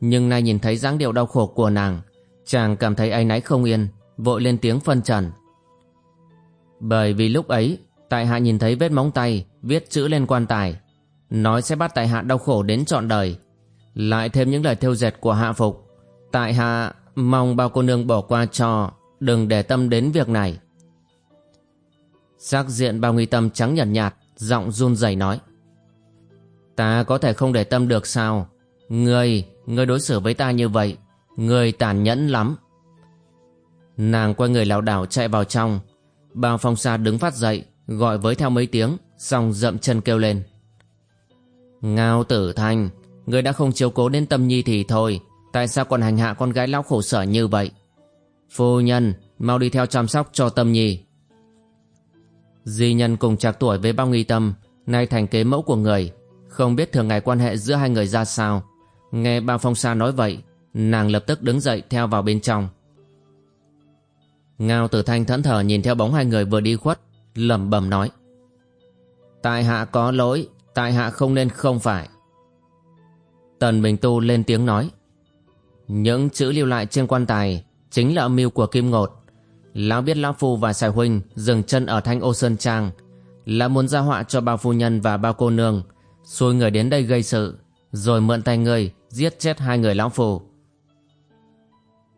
Nhưng nay nhìn thấy dáng điệu đau khổ của nàng, chàng cảm thấy áy náy không yên, vội lên tiếng phân trần. Bởi vì lúc ấy, tại hạ nhìn thấy vết móng tay, viết chữ lên quan tài, nói sẽ bắt tại hạ đau khổ đến trọn đời. Lại thêm những lời thêu dệt của hạ phục, tại hạ mong bao cô nương bỏ qua cho, đừng để tâm đến việc này. Sắc diện bao nghi tâm trắng nhợt nhạt, giọng run rẩy nói. Ta có thể không để tâm được sao người người đối xử với ta như vậy người tàn nhẫn lắm Nàng quay người lảo đảo chạy vào trong Bao phong sa đứng phát dậy Gọi với theo mấy tiếng, Xong dậm chân kêu lên. Ngao tử thanh Ngươi đã không chiếu cố đến tâm nhi thì thôi, Tại sao còn hành hạ con gái lão khổ sở như vậy? Phu nhân, Mau đi theo chăm sóc cho tâm nhi. Di nhân cùng trạc tuổi với bao nghi tâm, Nay thành kế mẫu của người, Không biết thường ngày quan hệ giữa hai người ra sao. Nghe bao phong sa nói vậy, Nàng lập tức đứng dậy theo vào bên trong. Ngao tử thanh thẫn thờ nhìn theo bóng hai người vừa đi khuất lẩm bẩm nói. Tại hạ có lỗi Tại hạ không nên không phải. Tần Bình Tu lên tiếng nói. Những chữ lưu lại trên quan tài Chính là âm mưu của Kim Ngột. Lão biết Lão Phu và Sài Huynh Dừng chân ở Thanh Ô Sơn Trang Là muốn gia họa cho bao phu nhân và bao cô nương Xui người đến đây gây sự Rồi mượn tay người Giết chết hai người Lão Phu.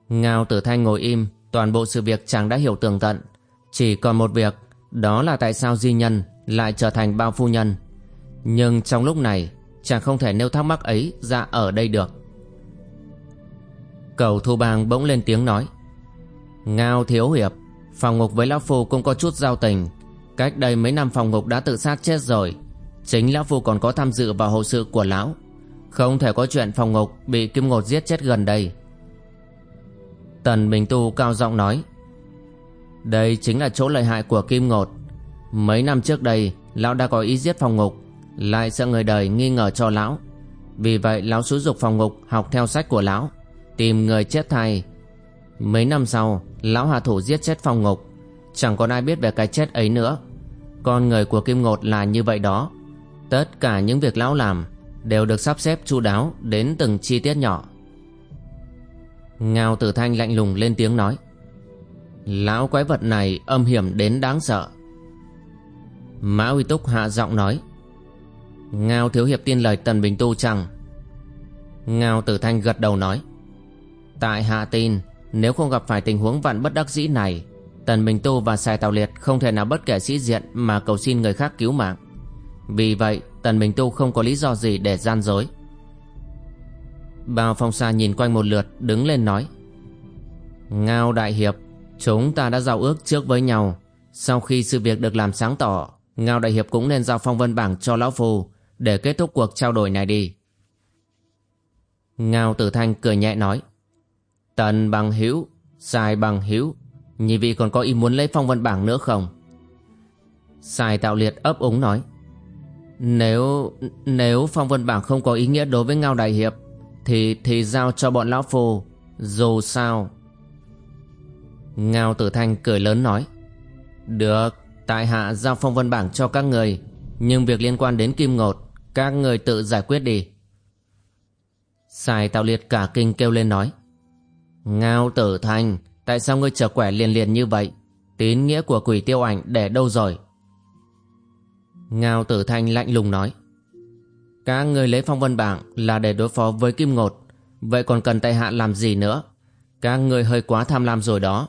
Ngao Tử Thanh ngồi im Toàn bộ sự việc chàng đã hiểu tường tận Chỉ còn một việc đó là tại sao Di Nhân lại trở thành bao phu nhân. Nhưng trong lúc này, Chàng không thể nêu thắc mắc ấy ra ở đây được. Cầu Thu Bang bỗng lên tiếng nói, Ngao Thiếu Hiệp, Phòng ngục với Lão Phu cũng có chút giao tình. Cách đây mấy năm phòng ngục đã tự sát chết rồi, Chính Lão Phu còn có tham dự vào hậu sự của Lão. Không thể có chuyện phòng ngục bị Kim Ngột giết chết gần đây. Tần Bình Tu cao giọng nói đây chính là chỗ lợi hại của Kim Ngột. Mấy năm trước đây, Lão đã có ý giết phòng ngục, Lại sợ người đời nghi ngờ cho Lão. Vì vậy, Lão xúi dục phòng ngục học theo sách của Lão, Tìm người chết thay. Mấy năm sau, Lão hạ thủ giết chết phòng ngục. Chẳng còn ai biết về cái chết ấy nữa. Con người của Kim Ngột là như vậy đó. Tất cả những việc Lão làm Đều được sắp xếp chu đáo Đến từng chi tiết nhỏ. Ngao tử thanh lạnh lùng lên tiếng nói. Lão quái vật này âm hiểm đến đáng sợ. Mã Uy Túc hạ giọng nói. Ngao thiếu hiệp tin lời Tần Bình Tu chẳng Ngao tử thanh gật đầu nói. Tại hạ tin, Nếu không gặp phải tình huống vạn bất đắc dĩ này, Tần Bình Tu và Sài Tào Liệt Không thể nào bất kể sĩ diện Mà cầu xin người khác cứu mạng. Vì vậy, Tần Bình Tu không có lý do gì để gian dối. Bao phong sa nhìn quanh một lượt, Đứng lên nói. Ngao đại hiệp Chúng ta đã giao ước trước với nhau. Sau khi sự việc được làm sáng tỏ, Ngao đại hiệp cũng nên giao phong vân bảng cho lão phu Để kết thúc cuộc trao đổi này đi. Ngao tử thanh cười nhẹ nói, Tần bằng hữu, Sai bằng hữu, Nhị vị còn có ý muốn lấy phong vân bảng nữa không? Sai tạo liệt ấp úng nói, Nếu Nếu phong vân bảng không có ý nghĩa đối với Ngao đại hiệp, thì thì giao cho bọn lão phu, Dù sao Ngao tử thanh cười lớn nói, Được, Tại hạ giao phong văn bảng cho các người, Nhưng việc liên quan đến kim ngột, Các người tự giải quyết đi. Sài tạo liệt cả kinh kêu lên nói, Ngao tử thanh, Tại sao ngươi trở quẻ liền liền như vậy? Tín nghĩa của quỷ tiêu ảnh để đâu rồi? Ngao tử thanh lạnh lùng nói, các người lấy phong vân bảng là để đối phó với Kim Ngột, Vậy còn cần tại hạ làm gì nữa? Các người hơi quá tham lam rồi đó.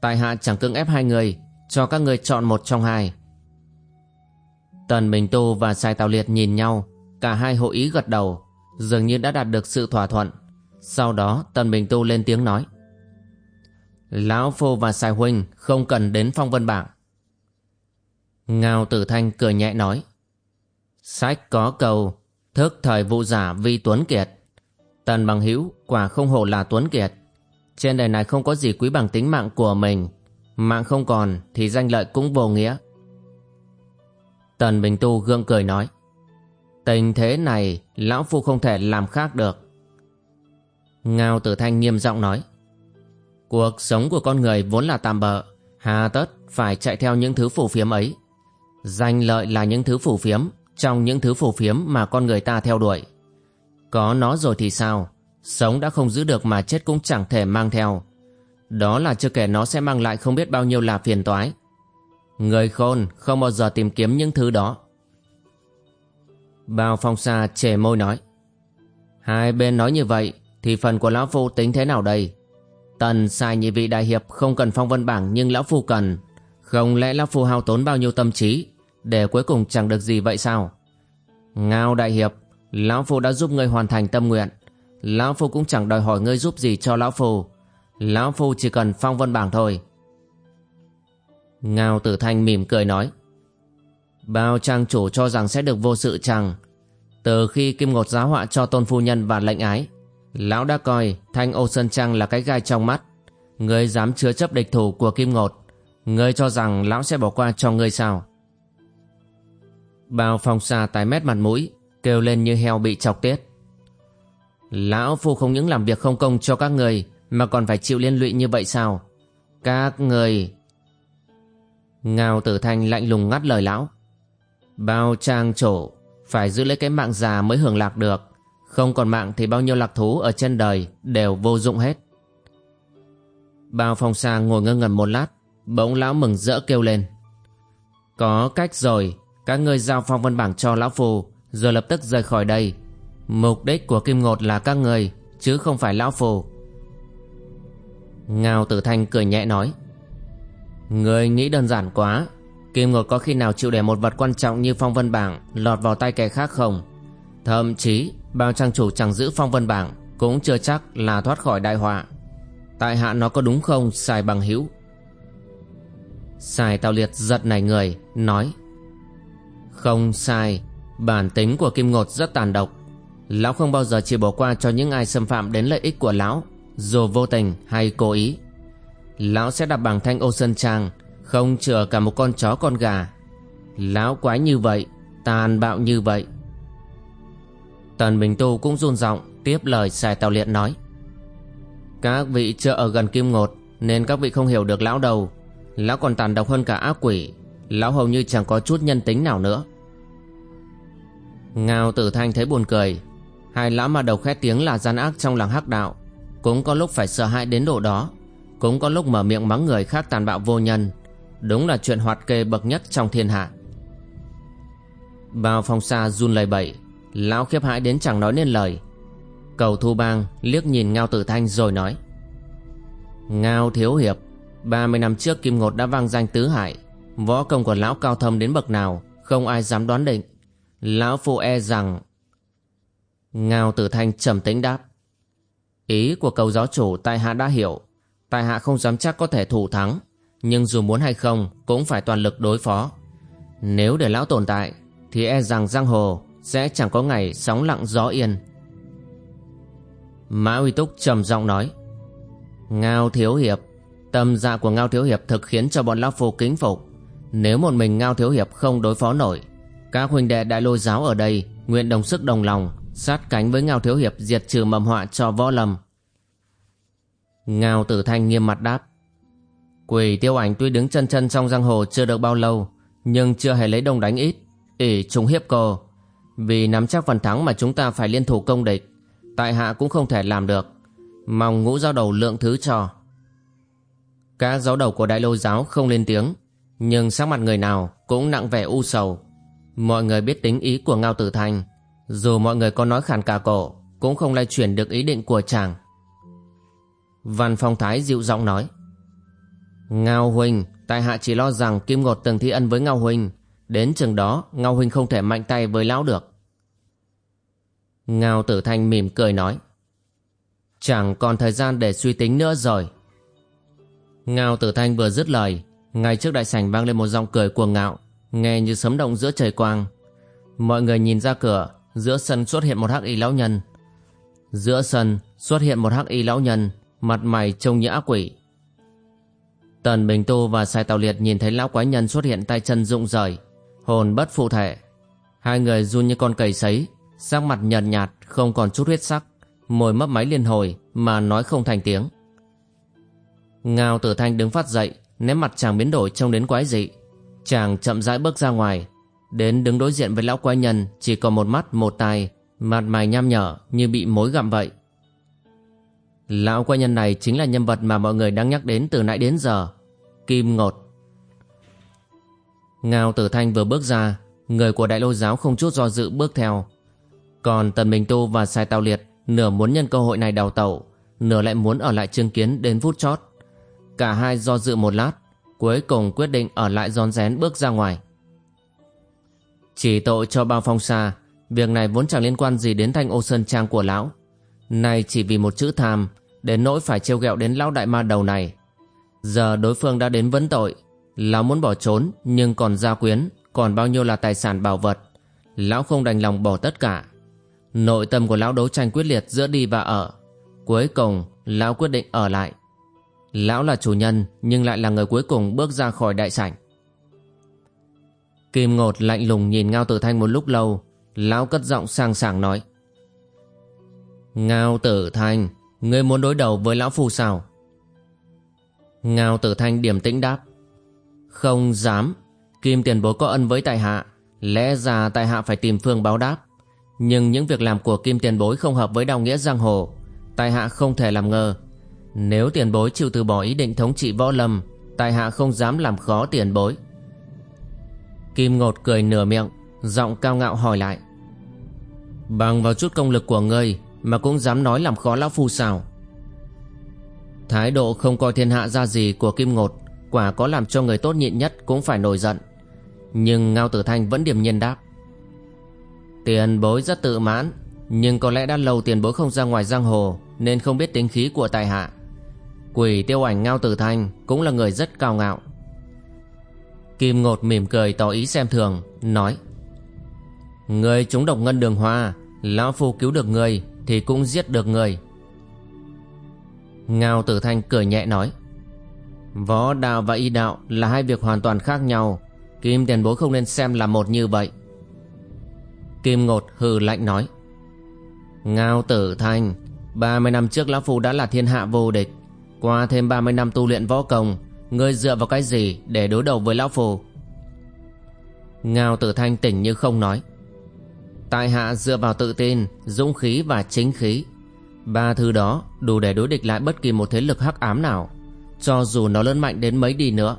Tại hạ chẳng cưỡng ép hai người, Cho các người chọn một trong hai. Tần Bình Tu và Sai Tào Liệt nhìn nhau, Cả hai hội ý gật đầu, Dường như đã đạt được sự thỏa thuận. Sau đó, Tần Bình Tu lên tiếng nói, Lão Phu và Sai Huynh Không cần đến phong vân bảng. Ngao Tử Thanh cười nhẹ nói, Sách có cầu Thức thời vụ giả vi Tuấn Kiệt, Tần bằng hữu quả không hổ là Tuấn Kiệt. Trên đời này không có gì quý bằng tính mạng của mình Mạng không còn thì danh lợi cũng vô nghĩa Tần Bình Tu gương cười nói, Tình thế này, Lão Phu không thể làm khác được Ngao Tử Thanh nghiêm giọng nói, Cuộc sống của con người vốn là tạm bợ, Hà tất phải chạy theo những thứ phù phiếm ấy Danh lợi là những thứ phù phiếm, trong những thứ phù phiếm mà con người ta theo đuổi. Có nó rồi thì sao? Sống đã không giữ được mà chết cũng chẳng thể mang theo. Đó là chưa kể nó sẽ mang lại không biết bao nhiêu là phiền toái. Người khôn không bao giờ tìm kiếm những thứ đó. Bao phong xa chề môi nói. Hai bên nói như vậy thì phần của Lão Phu tính thế nào đây? Tần sai nhị vị đại hiệp không cần phong vân bảng nhưng Lão Phu cần. Không lẽ Lão Phu hao tốn bao nhiêu tâm trí để cuối cùng chẳng được gì vậy sao? Ngao đại hiệp, lão phu đã giúp ngươi hoàn thành tâm nguyện. Lão phu cũng chẳng đòi hỏi ngươi giúp gì cho lão phu. Lão phu chỉ cần phong vân bảng thôi. Ngao tử thanh mỉm cười nói. Bao trang chủ cho rằng sẽ được vô sự chăng? Từ khi kim ngột giáo họa cho tôn phu nhân và lệnh ái, lão đã coi thanh âu sơn trang là cái gai trong mắt. Ngươi dám chứa chấp địch thủ của kim ngột, ngươi cho rằng lão sẽ bỏ qua cho ngươi sao? Bao phong xa tái mét mặt mũi Kêu lên như heo bị chọc tiết Lão Phu không những làm việc không công cho các người, Mà còn phải chịu liên lụy như vậy sao? Các người Ngao tử thanh lạnh lùng ngắt lời lão. Bao trang trổ, Phải giữ lấy cái mạng già mới hưởng lạc được. Không còn mạng thì bao nhiêu lạc thú Ở trên đời đều vô dụng hết. Bao phong sa ngồi ngơ ngẩn một lát, Bỗng lão mừng rỡ kêu lên. Có cách rồi, Các ngươi giao phong văn bảng cho lão phù Rồi lập tức rời khỏi đây. Mục đích của Kim Ngột là các người, Chứ không phải lão phù. Ngao tử thanh cười nhẹ nói, Người nghĩ đơn giản quá, Kim Ngột có khi nào chịu để một vật quan trọng như phong vân bảng Lọt vào tay kẻ khác không? Thậm chí, Bao trang chủ chẳng giữ phong vân bảng Cũng chưa chắc là thoát khỏi đại họa. Tại hạ nó có đúng không Xài bằng hữu? Xài tào liệt giật nảy người, Nói, Không sai, Bản tính của Kim Ngột rất tàn độc. Lão không bao giờ chỉ bỏ qua cho những ai xâm phạm đến lợi ích của lão, Dù vô tình hay cố ý. Lão sẽ đặt bằng thanh ô sơn trang, Không chừa cả một con chó con gà. Lão quái như vậy, Tàn bạo như vậy. Tần Bình Tu cũng run giọng Tiếp lời xài tàu liệt nói. Các vị chưa ở gần kim ngột, Nên các vị không hiểu được lão đâu. Lão còn tàn độc hơn cả ác quỷ. Lão hầu như chẳng có chút nhân tính nào nữa. Ngao tử thanh thấy buồn cười Hai lão mà đầu khét tiếng là gian ác trong làng hắc đạo. Cũng có lúc phải sợ hãi đến độ đó. Cũng có lúc mở miệng mắng người khác tàn bạo vô nhân. Đúng là chuyện hoạt kê bậc nhất trong thiên hạ. Bao phong xa run lầy bẩy. Lão khiếp hãi đến chẳng nói nên lời. Cầu thu bang liếc nhìn Ngao Tử Thanh rồi nói. Ngao Thiếu Hiệp 30 năm trước Kim Ngột đã vang danh tứ hải Võ công của lão cao thâm đến bậc nào, Không ai dám đoán định. Lão phụ e rằng Ngao Tử Thanh trầm tĩnh đáp. Ý của cầu giáo chủ tại hạ đã hiểu. Tại hạ không dám chắc có thể thủ thắng, Nhưng dù muốn hay không Cũng phải toàn lực đối phó. Nếu để lão tồn tại, Thì e rằng giang hồ Sẽ chẳng có ngày sóng lặng gió yên. Mã Uy Túc trầm giọng nói, Ngao Thiếu Hiệp, Tâm dạ của Ngao Thiếu Hiệp thực khiến cho bọn lão phu kính phục. Nếu một mình Ngao Thiếu Hiệp không đối phó nổi, Các huynh đệ đại lôi giáo ở đây Nguyện đồng sức đồng lòng sát cánh với Ngao Thiếu Hiệp diệt trừ mầm họa cho võ lâm. Ngao Tử Thanh nghiêm mặt đáp. Quỷ tiêu ảnh tuy đứng chân chân trong giang hồ chưa được bao lâu, nhưng chưa hề lấy đông đánh ít, ỷ chúng hiếp cô. Vì nắm chắc phần thắng mà chúng ta phải liên thủ công địch, tại hạ cũng không thể làm được. Mong ngũ giáo đầu lượng thứ cho. Các giáo đầu của đại lô giáo không lên tiếng, nhưng sắc mặt người nào cũng nặng vẻ u sầu. Mọi người biết tính ý của Ngao Tử Thanh, dù mọi người có nói khàn cả cổ, Cũng không lay chuyển được ý định của chàng. Văn Phong Thái dịu giọng nói, Ngao Huynh Tại hạ chỉ lo rằng Kim Ngột từng thi ân với Ngao Huynh Đến chừng đó, Ngao Huynh không thể mạnh tay với lão được. Ngao Tử Thanh mỉm cười nói, Chẳng còn thời gian để suy tính nữa rồi. Ngao Tử Thanh vừa dứt lời, Ngay trước đại sảnh vang lên một giọng cười cuồng ngạo, Nghe như sấm động giữa trời quang. Mọi người nhìn ra cửa giữa sân xuất hiện một hắc y lão nhân. Giữa sân xuất hiện một hắc y lão nhân, mặt mày trông như ác quỷ. Tần bình tu và sai tàu liệt nhìn thấy lão quái nhân xuất hiện tay chân rụng rời, hồn bất phụ thể. Hai người run như con cầy sấy, sắc mặt nhợt nhạt, không còn chút huyết sắc, môi mấp máy liên hồi mà nói không thành tiếng. Ngao tử thanh đứng phát dậy ném mặt chàng biến đổi trông đến quái dị. Chàng chậm rãi bước ra ngoài Đến đứng đối diện với lão quái nhân, Chỉ còn một mắt, một tai, Mặt mày nham nhở như bị mối gặm vậy. Lão quái nhân này chính là nhân vật mà mọi người đang nhắc đến từ nãy đến giờ, Kim Ngột. Ngao Tử Thanh vừa bước ra, Người của đại lô giáo không chút do dự bước theo. Còn Tần Minh Tu và Sai Tào Liệt Nửa muốn nhân cơ hội này đào tẩu, Nửa lại muốn ở lại chứng kiến đến phút chót. Cả hai do dự một lát, Cuối cùng quyết định ở lại giòn rén bước ra ngoài chỉ tội cho bao phong xa Việc này vốn chẳng liên quan gì đến thanh ô sơn trang của lão. Nay chỉ vì một chữ tham Đến nỗi phải trêu ghẹo đến lão đại ma đầu này. Giờ đối phương đã đến vấn tội. Lão muốn bỏ trốn, Nhưng còn gia quyến, Còn bao nhiêu là tài sản bảo vật. Lão không đành lòng bỏ tất cả. Nội tâm của lão đấu tranh quyết liệt giữa đi và ở. Cuối cùng, Lão quyết định ở lại. Lão là chủ nhân, Nhưng lại là người cuối cùng bước ra khỏi đại sảnh. Kim Ngột lạnh lùng nhìn Ngao Tử Thanh một lúc lâu, Lão cất giọng sang sảng nói. Ngao tử thanh, Ngươi muốn đối đầu với lão phu sao Ngao tử thanh điềm tĩnh đáp. Không dám, Kim tiền bối có ân với tại hạ, Lẽ ra tại hạ phải tìm phương báo đáp. Nhưng những việc làm của Kim tiền bối không hợp với đạo nghĩa giang hồ, Tại hạ không thể làm ngơ Nếu tiền bối chịu từ bỏ ý định thống trị võ lâm, Tại hạ không dám làm khó tiền bối. Kim ngột cười nửa miệng, Giọng cao ngạo hỏi lại. Bằng vào chút công lực của ngươi Mà cũng dám nói làm khó lão phu sao? Thái độ không coi thiên hạ ra gì của Kim Ngột, Quả có làm cho người tốt nhịn nhất cũng phải nổi giận. Nhưng Ngao Tử Thanh vẫn điềm nhiên đáp. Tiền bối rất tự mãn, Nhưng có lẽ đã lâu tiền bối không ra ngoài giang hồ Nên không biết tính khí của tài hạ. Quỷ tiêu ảnh Ngao Tử Thanh Cũng là người rất cao ngạo Kim Ngột mỉm cười tỏ ý xem thường, Nói, Người chúng độc ngân đường hoa, Lão Phu cứu được người Thì cũng giết được người. Ngao Tử Thanh cười nhẹ nói, Võ đạo và y đạo là hai việc hoàn toàn khác nhau, Kim tiền bối không nên xem là một như vậy. Kim Ngột hừ lạnh nói, Ngao Tử Thanh 30 năm trước Lão Phu đã là thiên hạ vô địch, Qua thêm 30 năm tu luyện võ công Ngươi dựa vào cái gì để đối đầu với Lão phù? Ngao Tử Thanh tỉnh như không nói. Tại hạ dựa vào tự tin, Dũng khí và chính khí. Ba thứ đó đủ để đối địch lại bất kỳ một thế lực hắc ám nào, Cho dù nó lớn mạnh đến mấy đi nữa.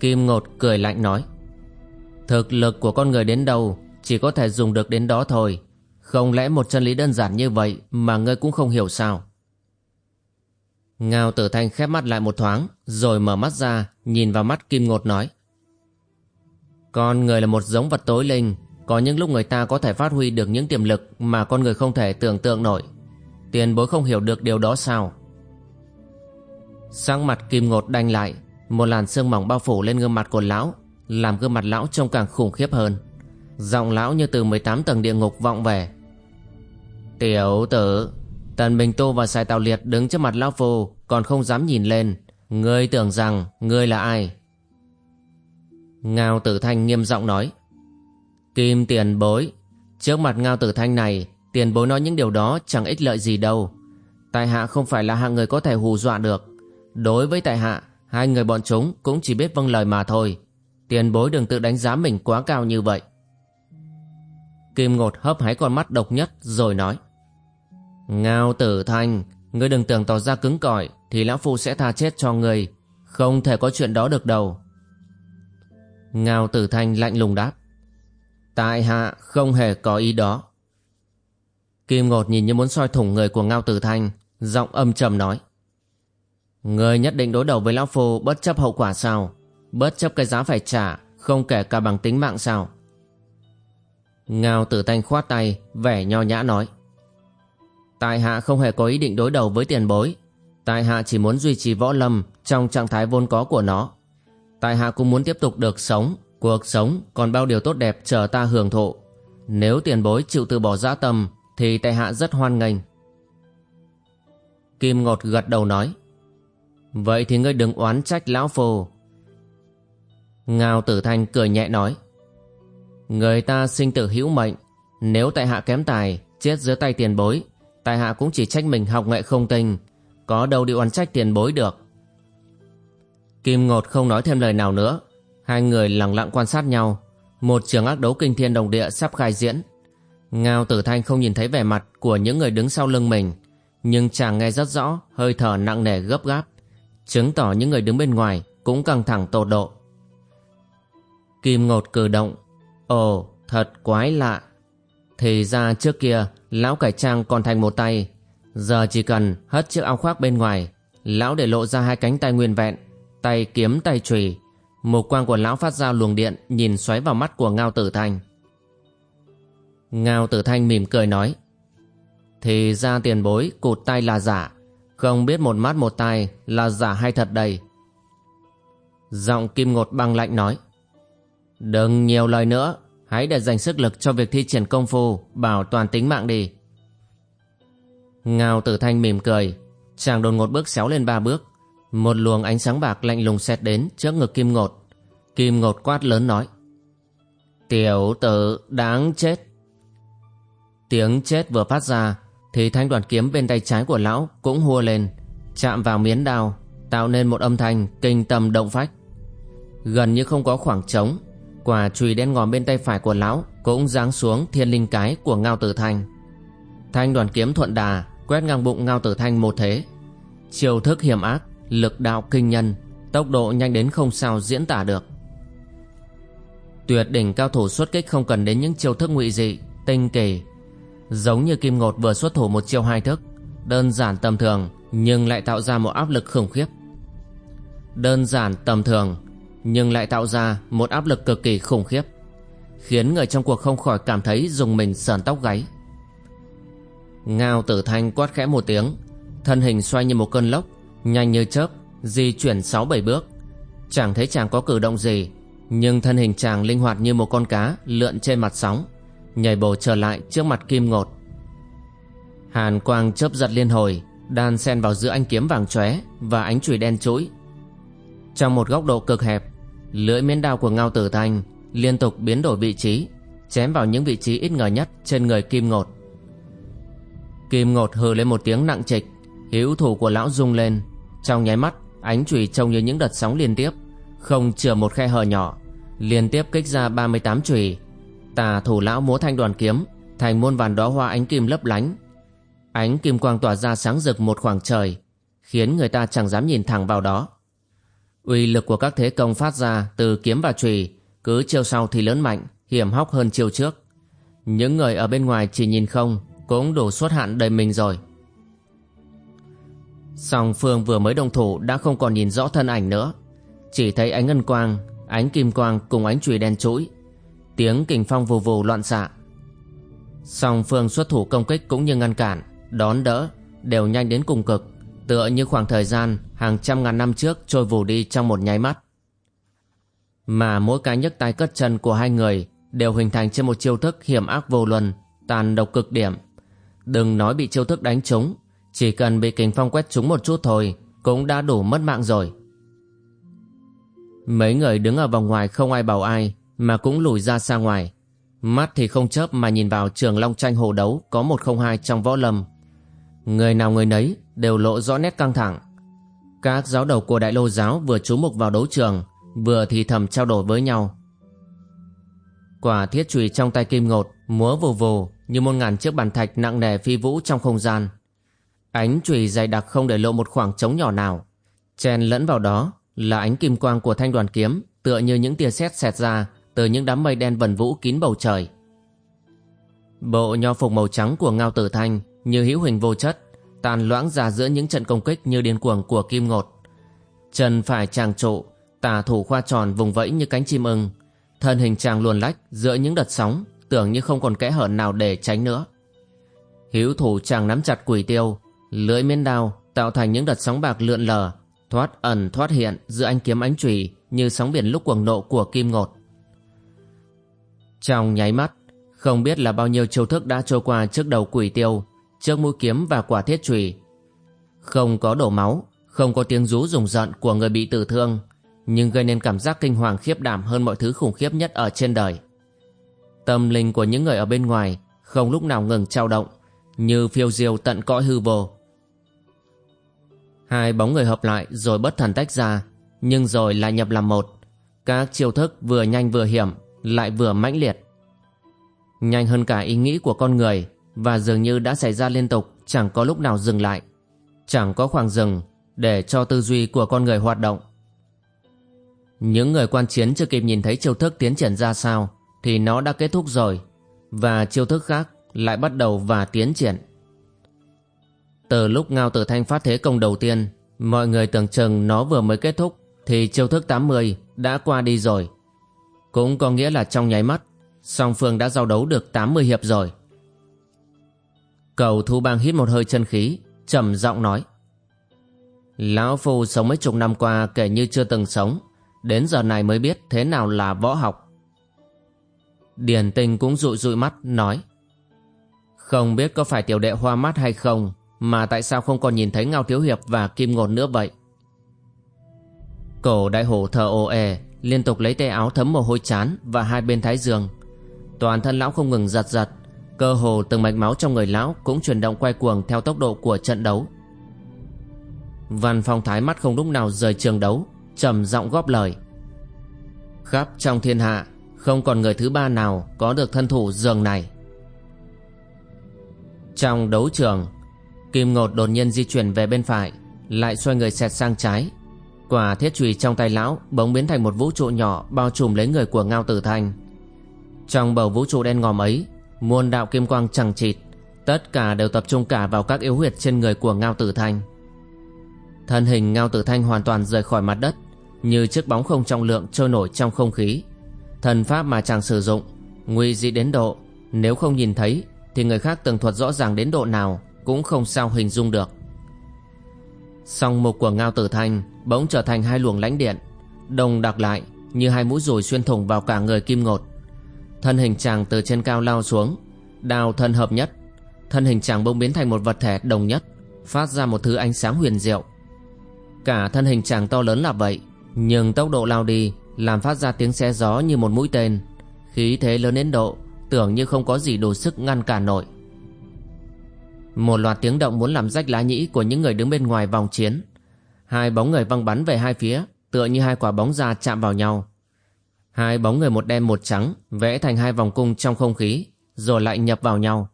Kim Ngột cười lạnh nói, Thực lực của con người đến đâu Chỉ có thể dùng được đến đó thôi. Không lẽ một chân lý đơn giản như vậy Mà ngươi cũng không hiểu sao? Ngao tử thanh khép mắt lại một thoáng Rồi mở mắt ra Nhìn vào mắt Kim Ngột nói Con người là một giống vật tối linh có những lúc người ta có thể phát huy được những tiềm lực mà con người không thể tưởng tượng nổi. Tiền bối không hiểu được điều đó sao? Sang mặt kim ngột đanh lại, một làn sương mỏng bao phủ lên gương mặt của lão, làm gương mặt lão trông càng khủng khiếp hơn. Giọng lão như từ 18 tầng địa ngục vọng về. Tiểu tử, Tần Bình Tô và Sài Tào Liệt đứng trước mặt lão phu, còn không dám nhìn lên. Ngươi tưởng rằng ngươi là ai? Ngao Tử Thanh nghiêm giọng nói. Kim tiền bối, Trước mặt ngao tử thanh này, Tiền bối nói những điều đó chẳng ích lợi gì đâu Tài hạ không phải là hạng người có thể hù dọa được Đối với tài hạ, Hai người bọn chúng cũng chỉ biết vâng lời mà thôi Tiền bối đừng tự đánh giá mình quá cao như vậy Kim Ngột hấp hái con mắt độc nhất rồi nói Ngao tử thanh Ngươi đừng tưởng tỏ ra cứng cỏi Thì lão phu sẽ tha chết cho ngươi Không thể có chuyện đó được đâu Ngao tử thanh lạnh lùng đáp Tại hạ không hề có ý đó. Kim Ngột nhìn như muốn soi thủng người của Ngao Tử Thanh, giọng âm trầm nói. Người nhất định đối đầu với Lão Phu bất chấp hậu quả sao? Bất chấp cái giá phải trả, không kể cả bằng tính mạng sao? Ngao Tử Thanh khoát tay, vẻ nho nhã nói. Tại hạ không hề có ý định đối đầu với tiền bối. Tại hạ chỉ muốn duy trì võ lâm trong trạng thái vốn có của nó. Tại hạ cũng muốn tiếp tục được sống Cuộc sống còn bao điều tốt đẹp chờ ta hưởng thụ. Nếu tiền bối chịu từ bỏ dã tâm thì tại hạ rất hoan nghênh. Kim Ngột gật đầu nói. Vậy thì ngươi đừng oán trách lão phù. Ngao Tử Thanh cười nhẹ nói. Người ta sinh tử hữu mệnh. Nếu tại hạ kém tài, chết dưới tay tiền bối, tại hạ cũng chỉ trách mình học nghệ không tinh. Có đâu đi oán trách tiền bối được. Kim Ngột không nói thêm lời nào nữa Hai người lặng lặng quan sát nhau Một trường ác đấu kinh thiên đồng địa sắp khai diễn Ngao tử thanh không nhìn thấy vẻ mặt Của những người đứng sau lưng mình, Nhưng chàng nghe rất rõ, Hơi thở nặng nề gấp gáp, Chứng tỏ những người đứng bên ngoài Cũng căng thẳng tột độ Kim ngột cử động, Ồ, thật quái lạ thì ra trước kia, Lão cải trang còn thành một tay. Giờ chỉ cần hất chiếc áo khoác bên ngoài, Lão để lộ ra hai cánh tay nguyên vẹn, Tay kiếm, tay chùy. Một quang của lão phát ra luồng điện, nhìn xoáy vào mắt của Ngao Tử Thanh. Ngao Tử Thanh mỉm cười nói, Thì ra tiền bối, cụt tay là giả. Không biết một mắt một tay là giả hay thật đây? Giọng kim ngột băng lạnh nói, Đừng nhiều lời nữa. Hãy để dành sức lực cho việc thi triển công phu Bảo toàn tính mạng đi Ngao Tử Thanh mỉm cười Chàng đột ngột bước xéo lên ba bước một luồng ánh sáng bạc lạnh lùng xẹt đến trước ngực Kim Ngột. Kim Ngột quát lớn nói. Tiểu tử đáng chết. Tiếng chết vừa phát ra thì thanh đoàn kiếm bên tay trái của lão cũng hua lên, chạm vào miến đao, tạo nên một âm thanh kinh tâm động phách. Gần như không có khoảng trống, quả chùy đen ngòm bên tay phải của lão cũng giáng xuống thiên linh cái của Ngao Tử Thanh. Thanh đoàn kiếm thuận đà quét ngang bụng Ngao Tử Thanh một thế. Chiêu thức hiểm ác, lực đạo kinh nhân, tốc độ nhanh đến không sao diễn tả được. Tuyệt đỉnh cao thủ xuất kích không cần đến những chiêu thức ngụy dị, tinh kỳ. Giống như Kim Ngột vừa xuất thủ một chiêu hai thức, đơn giản tầm thường nhưng lại tạo ra một áp lực khủng khiếp. Đơn giản tầm thường nhưng lại tạo ra một áp lực cực kỳ khủng khiếp, khiến người trong cuộc không khỏi cảm thấy dùng mình sờn tóc gáy. Ngao tử thanh quát khẽ một tiếng, thân hình xoay như một cơn lốc, nhanh như chớp, di chuyển sáu bảy bước. Chẳng thấy chàng có cử động gì nhưng thân hình chàng linh hoạt như một con cá lượn trên mặt sóng, nhảy bổ trở lại trước mặt kim ngột. Hàn quang chớp giật liên hồi, đan xen vào giữa anh kiếm vàng chóe và ánh chùy đen chuỗi Trong một góc độ cực hẹp, lưỡi miến đao của Ngao Tử Thanh liên tục biến đổi vị trí, chém vào những vị trí ít ngờ nhất trên người kim ngột. Kim ngột hừ lên một tiếng nặng trịch, hữu thủ của lão rung lên, trong nháy mắt ánh chùy trông như những đợt sóng liên tiếp không chừa một khe hở nhỏ liên tiếp kích ra 38 chùy. Tà thủ lão múa thanh đoàn kiếm thành muôn vàn đóa hoa ánh kim lấp lánh. Ánh kim quang tỏa ra sáng rực một khoảng trời khiến người ta chẳng dám nhìn thẳng vào đó uy lực của các thế công phát ra từ kiếm và chùy, cứ chiêu sau thì lớn mạnh, hiểm hóc hơn chiêu trước. Những người ở bên ngoài chỉ nhìn không, cũng đủ suốt hạn đầy mình rồi. Song phương vừa mới đồng thủ đã không còn nhìn rõ thân ảnh nữa. Chỉ thấy ánh ngân quang, ánh kim quang cùng ánh chùy đen chuỗi. tiếng kình phong vù vù loạn xạ. Song phương xuất thủ công kích cũng như ngăn cản, đón đỡ, đều nhanh đến cùng cực tựa như khoảng thời gian hàng trăm ngàn năm trước trôi vù đi trong một nháy mắt mà mỗi cái nhấc tay cất chân của hai người đều hình thành trên một chiêu thức hiểm ác vô luân, tàn độc cực điểm đừng nói bị chiêu thức đánh trúng, chỉ cần bị kình phong quét trúng một chút thôi cũng đã đủ mất mạng rồi Mấy người đứng ở vòng ngoài không ai bảo ai mà cũng lùi ra xa ngoài. Mắt thì không chớp mà nhìn vào trường Long Tranh hồ đấu có 102 trong võ lâm. Người nào người nấy đều lộ rõ nét căng thẳng. Các giáo đầu của Đại Lô Giáo vừa trú mục vào đấu trường, vừa thì thầm trao đổi với nhau. Quả thiết chùy trong tay kim ngột, múa vù vù như một ngàn chiếc bàn thạch nặng nề phi vũ trong không gian. Ánh chùy dày đặc không để lộ một khoảng trống nhỏ nào. Chen lẫn vào đó là ánh kim quang của thanh đoàn kiếm tựa như những tia sét xẹt ra từ những đám mây đen vần vũ kín bầu trời. Bộ nho phục màu trắng của Ngao Tử Thanh như hữu hình vô chất, tàn loãng ra giữa những trận công kích như điên cuồng của Kim Ngột. Chân phải chàng trụ, tà thủ khoa tròn vùng vẫy như cánh chim ưng, thân hình chàng luồn lách giữa những đợt sóng, tưởng như không còn kẽ hở nào để tránh nữa. Hữu thủ chàng nắm chặt quỷ tiêu, lưỡi miến đao tạo thành những đợt sóng bạc lượn lờ thoát ẩn thoát hiện giữa anh kiếm ánh chùy như sóng biển lúc cuồng nộ của kim ngột. Trong nháy mắt, không biết là bao nhiêu chiêu thức đã trôi qua trước đầu quỷ tiêu, trước mũi kiếm và quả thiết chùy. Không có đổ máu, không có tiếng rú rùng rợn của người bị tử thương, nhưng gây nên cảm giác kinh hoàng khiếp đảm hơn mọi thứ khủng khiếp nhất ở trên đời. Tâm linh của những người ở bên ngoài không lúc nào ngừng trao động, như phiêu diêu tận cõi hư vô. Hai bóng người hợp lại rồi bất thần tách ra, nhưng rồi lại nhập làm một. Các chiêu thức vừa nhanh vừa hiểm, lại vừa mãnh liệt. Nhanh hơn cả ý nghĩ của con người và dường như đã xảy ra liên tục chẳng có lúc nào dừng lại. Chẳng có khoảng dừng để cho tư duy của con người hoạt động. Những người quan chiến chưa kịp nhìn thấy chiêu thức tiến triển ra sao thì nó đã kết thúc rồi và chiêu thức khác lại bắt đầu và tiến triển. Từ lúc Ngao Tử Thanh phát thế công đầu tiên, mọi người tưởng chừng nó vừa mới kết thúc thì chiêu thức 80 đã qua đi rồi. Cũng có nghĩa là trong nháy mắt, song phương đã giao đấu được 80 hiệp rồi. Cầu Thu Bang hít một hơi chân khí, trầm giọng nói. Lão Phu sống mấy chục năm qua kể như chưa từng sống, đến giờ này mới biết thế nào là võ học. Điền Tinh cũng dụi dụi mắt, nói. Không biết có phải tiểu đệ hoa mắt hay không, mà tại sao không còn nhìn thấy Ngao Thiếu Hiệp và Kim Ngột nữa vậy? Cổ đại hổ thờ ồ ề, liên tục lấy tay áo thấm mồ hôi chán và hai bên thái dương, Toàn thân lão không ngừng giật giật Cơ hồ từng mạch máu trong người lão Cũng chuyển động quay cuồng theo tốc độ của trận đấu. Văn Phong Thái mắt không lúc nào rời trường đấu, trầm giọng góp lời. Khắp trong thiên hạ, Không còn người thứ ba nào Có được thân thủ giường này. Trong đấu trường, Kim Ngột đột nhiên di chuyển về bên phải, Lại xoay người xẹt sang trái. Quả thiết chùy trong tay lão Bỗng biến thành một vũ trụ nhỏ Bao trùm lấy người của Ngao Tử Thanh Trong bầu vũ trụ đen ngòm ấy Muôn đạo kim quang chẳng chịt, Tất cả đều tập trung cả vào các yếu huyệt trên người của Ngao Tử Thanh. Thân hình Ngao Tử Thanh hoàn toàn rời khỏi mặt đất, Như chiếc bóng không trọng lượng trôi nổi trong không khí. Thần pháp mà chàng sử dụng, Nguy dị đến độ, Nếu không nhìn thấy, Thì người khác tường thuật rõ ràng đến độ nào Cũng không sao hình dung được. Song mục của Ngao Tử Thanh Bỗng trở thành hai luồng lãnh điện Đồng đặc lại Như hai mũi dùi xuyên thủng vào cả người kim ngột. Thân hình chàng từ trên cao lao xuống, Đào thân hợp nhất. Thân hình chàng bỗng biến thành một vật thể đồng nhất, Phát ra một thứ ánh sáng huyền diệu. Cả thân hình chàng to lớn là vậy, Nhưng tốc độ lao đi Làm phát ra tiếng xe gió như một mũi tên. Khí thế lớn đến độ, Tưởng như không có gì đủ sức ngăn cản nổi. Một loạt tiếng động muốn làm rách lá nhĩ Của những người đứng bên ngoài vòng chiến. Hai bóng người văng bắn về hai phía, Tựa như hai quả bóng da chạm vào nhau. Hai bóng người một đen một trắng Vẽ thành hai vòng cung trong không khí Rồi lại nhập vào nhau.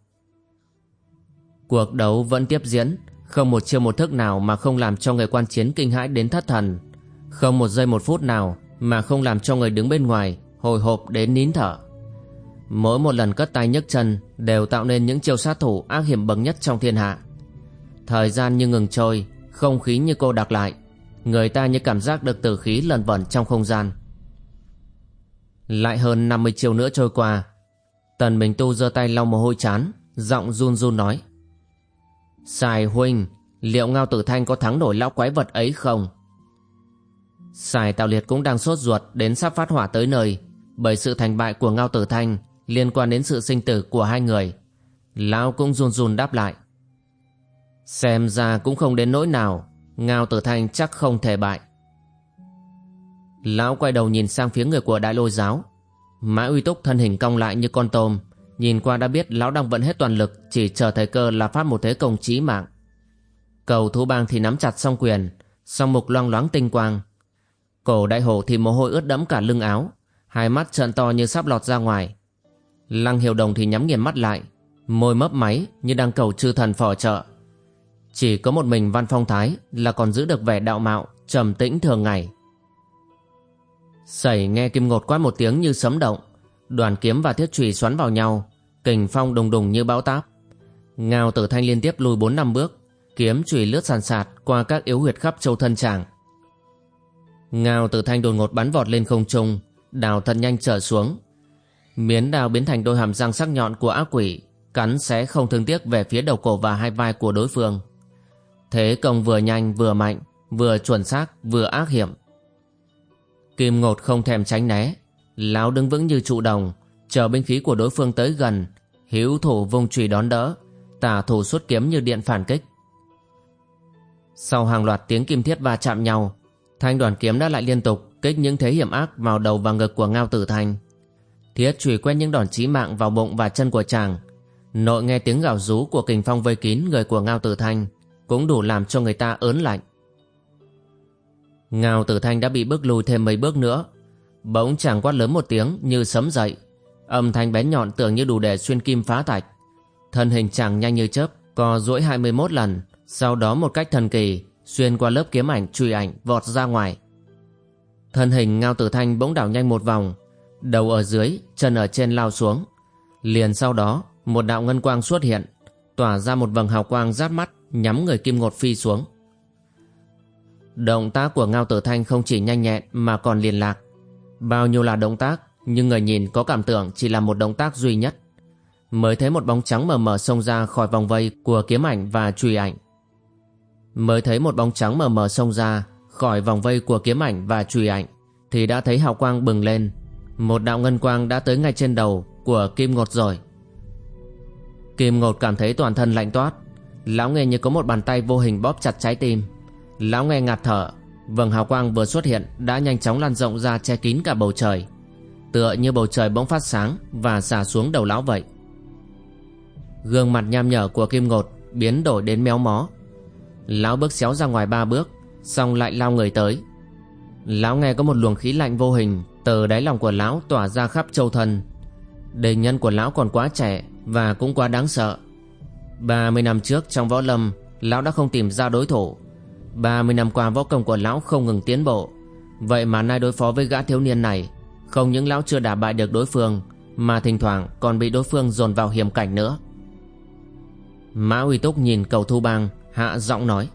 Cuộc đấu vẫn tiếp diễn không một chiêu một thức nào mà không làm cho người quan chiến kinh hãi đến thất thần. Không một giây một phút nào mà không làm cho người đứng bên ngoài hồi hộp đến nín thở. Mỗi một lần cất tay nhấc chân đều tạo nên những chiêu sát thủ ác hiểm bậc nhất trong thiên hạ. Thời gian như ngừng trôi, không khí như cô đặc lại. Người ta như cảm giác được tử khí lần vẩn trong không gian. Lại hơn 50 chiều nữa trôi qua Tần Bình Tu giơ tay lau mồ hôi chán Giọng run run nói Sài huynh, liệu Ngao Tử Thanh có thắng nổi lão quái vật ấy không? Sài Tạo Liệt cũng đang sốt ruột đến sắp phát hỏa tới nơi bởi sự thành bại của Ngao Tử Thanh liên quan đến sự sinh tử của hai người. Lão cũng run run đáp lại. Xem ra cũng không đến nỗi nào, Ngao Tử Thanh chắc không thể bại. Lão quay đầu nhìn sang phía người của đại lôi giáo. Mã uy túc thân hình cong lại như con tôm, Nhìn qua đã biết lão đang vận hết toàn lực Chỉ chờ thời cơ là phát một thế công chí mạng. Cầu thú bang thì nắm chặt song quyền Song mục loang loáng tinh quang. Cổ đại hổ thì mồ hôi ướt đẫm cả lưng áo Hai mắt trợn to như sắp lọt ra ngoài. Lăng hiểu đồng thì nhắm nghiền mắt lại Môi mấp máy như đang cầu chư thần phò trợ. Chỉ có một mình Văn Phong Thái Là còn giữ được vẻ đạo mạo trầm tĩnh thường ngày. Sẩy nghe kim ngột quát một tiếng như sấm động. Đoàn kiếm và thiết chùy xoắn vào nhau, Kình phong đùng đùng như bão táp. Ngao tử thanh liên tiếp lùi bốn năm bước, Kiếm chùy lướt sàn sạt Qua các yếu huyệt khắp châu thân chàng Ngao tử thanh đột ngột bắn vọt lên không trung, Đào thật nhanh trở xuống. Miến đào biến thành đôi hàm răng sắc nhọn của ác quỷ, Cắn xé không thương tiếc về phía đầu cổ và hai vai của đối phương. Thế công vừa nhanh vừa mạnh, Vừa chuẩn xác, vừa ác hiểm. Kim ngột không thèm tránh né. Lão đứng vững như trụ đồng, Chờ binh khí của đối phương tới gần. Hữu thủ vùng chùy đón đỡ, Tả thủ xuất kiếm như điện phản kích. Sau hàng loạt tiếng kim thiết va chạm nhau, Thanh đoàn kiếm đã lại liên tục Kích những thế hiểm ác vào đầu và ngực của Ngao Tử Thanh Thiết chùy quét những đòn chí mạng vào bụng và chân của chàng. Nội nghe tiếng gào rú của kình phong vây kín người của Ngao Tử Thanh Cũng đủ làm cho người ta ớn lạnh. Ngao Tử Thanh đã bị bước lùi thêm mấy bước nữa. Bỗng chàng quát lớn một tiếng như sấm dậy. Âm thanh bén nhọn tưởng như đủ để xuyên kim phá thạch. Thân hình chàng nhanh như chớp, Co duỗi 21 lần, Sau đó một cách thần kỳ, Xuyên qua lớp kiếm ảnh truy ảnh vọt ra ngoài. Thân hình Ngao Tử Thanh bỗng đảo nhanh một vòng, Đầu ở dưới, Chân ở trên lao xuống. Liền sau đó, Một đạo ngân quang xuất hiện, Tỏa ra một vầng hào quang rát mắt, Nhắm người kim ngột phi xuống. Động tác của Ngao Tử Thanh không chỉ nhanh nhẹn Mà còn liền lạc. Bao nhiêu là động tác, Nhưng người nhìn có cảm tưởng chỉ là một động tác duy nhất. Mới thấy một bóng trắng mờ mờ xông ra khỏi vòng vây của kiếm ảnh và truy ảnh. Mới thấy một bóng trắng mờ mờ xông ra khỏi vòng vây của kiếm ảnh và truy ảnh, Thì đã thấy hào quang bừng lên. Một đạo ngân quang đã tới ngay trên đầu của Kim Ngột rồi. Kim Ngột cảm thấy toàn thân lạnh toát. Lão nghe như có một bàn tay vô hình bóp chặt trái tim. Lão nghe ngạt thở. Vầng hào quang vừa xuất hiện đã nhanh chóng lan rộng ra che kín cả bầu trời. Tựa như bầu trời bỗng phát sáng Và xả xuống đầu lão vậy. Gương mặt nham nhở của Kim Ngột Biến đổi đến méo mó. Lão bước xéo ra ngoài ba bước, Xong lại lao người tới. Lão nghe có một luồng khí lạnh vô hình Từ đáy lòng của lão tỏa ra khắp châu thân. Đề nhân của lão còn quá trẻ Và cũng quá đáng sợ. 30 năm trước trong võ lâm, Lão đã không tìm ra đối thủ. 30 năm qua võ công của lão không ngừng tiến bộ. Vậy mà nay đối phó với gã thiếu niên này, Không những lão chưa đả bại được đối phương, Mà thỉnh thoảng còn bị đối phương dồn vào hiểm cảnh nữa. Mã Uy Túc nhìn cầu thu bang, Hạ giọng nói,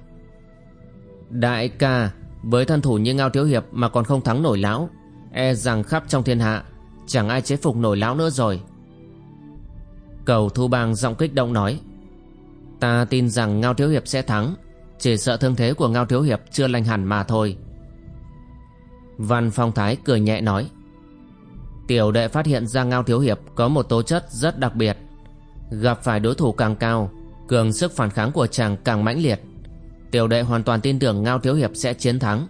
Đại ca, Với thân thủ như Ngao Thiếu Hiệp Mà còn không thắng nổi lão E rằng khắp trong thiên hạ Chẳng ai chế phục nổi lão nữa rồi. Cầu thu bang giọng kích động nói, Ta tin rằng Ngao Thiếu Hiệp sẽ thắng chỉ sợ thương thế của Ngao Thiếu Hiệp chưa lành hẳn mà thôi. Văn Phong Thái cười nhẹ nói, Tiểu đệ phát hiện ra Ngao Thiếu Hiệp có một tố chất rất đặc biệt. Gặp phải đối thủ càng cao, Cường sức phản kháng của chàng càng mãnh liệt. Tiểu đệ hoàn toàn tin tưởng Ngao Thiếu Hiệp sẽ chiến thắng.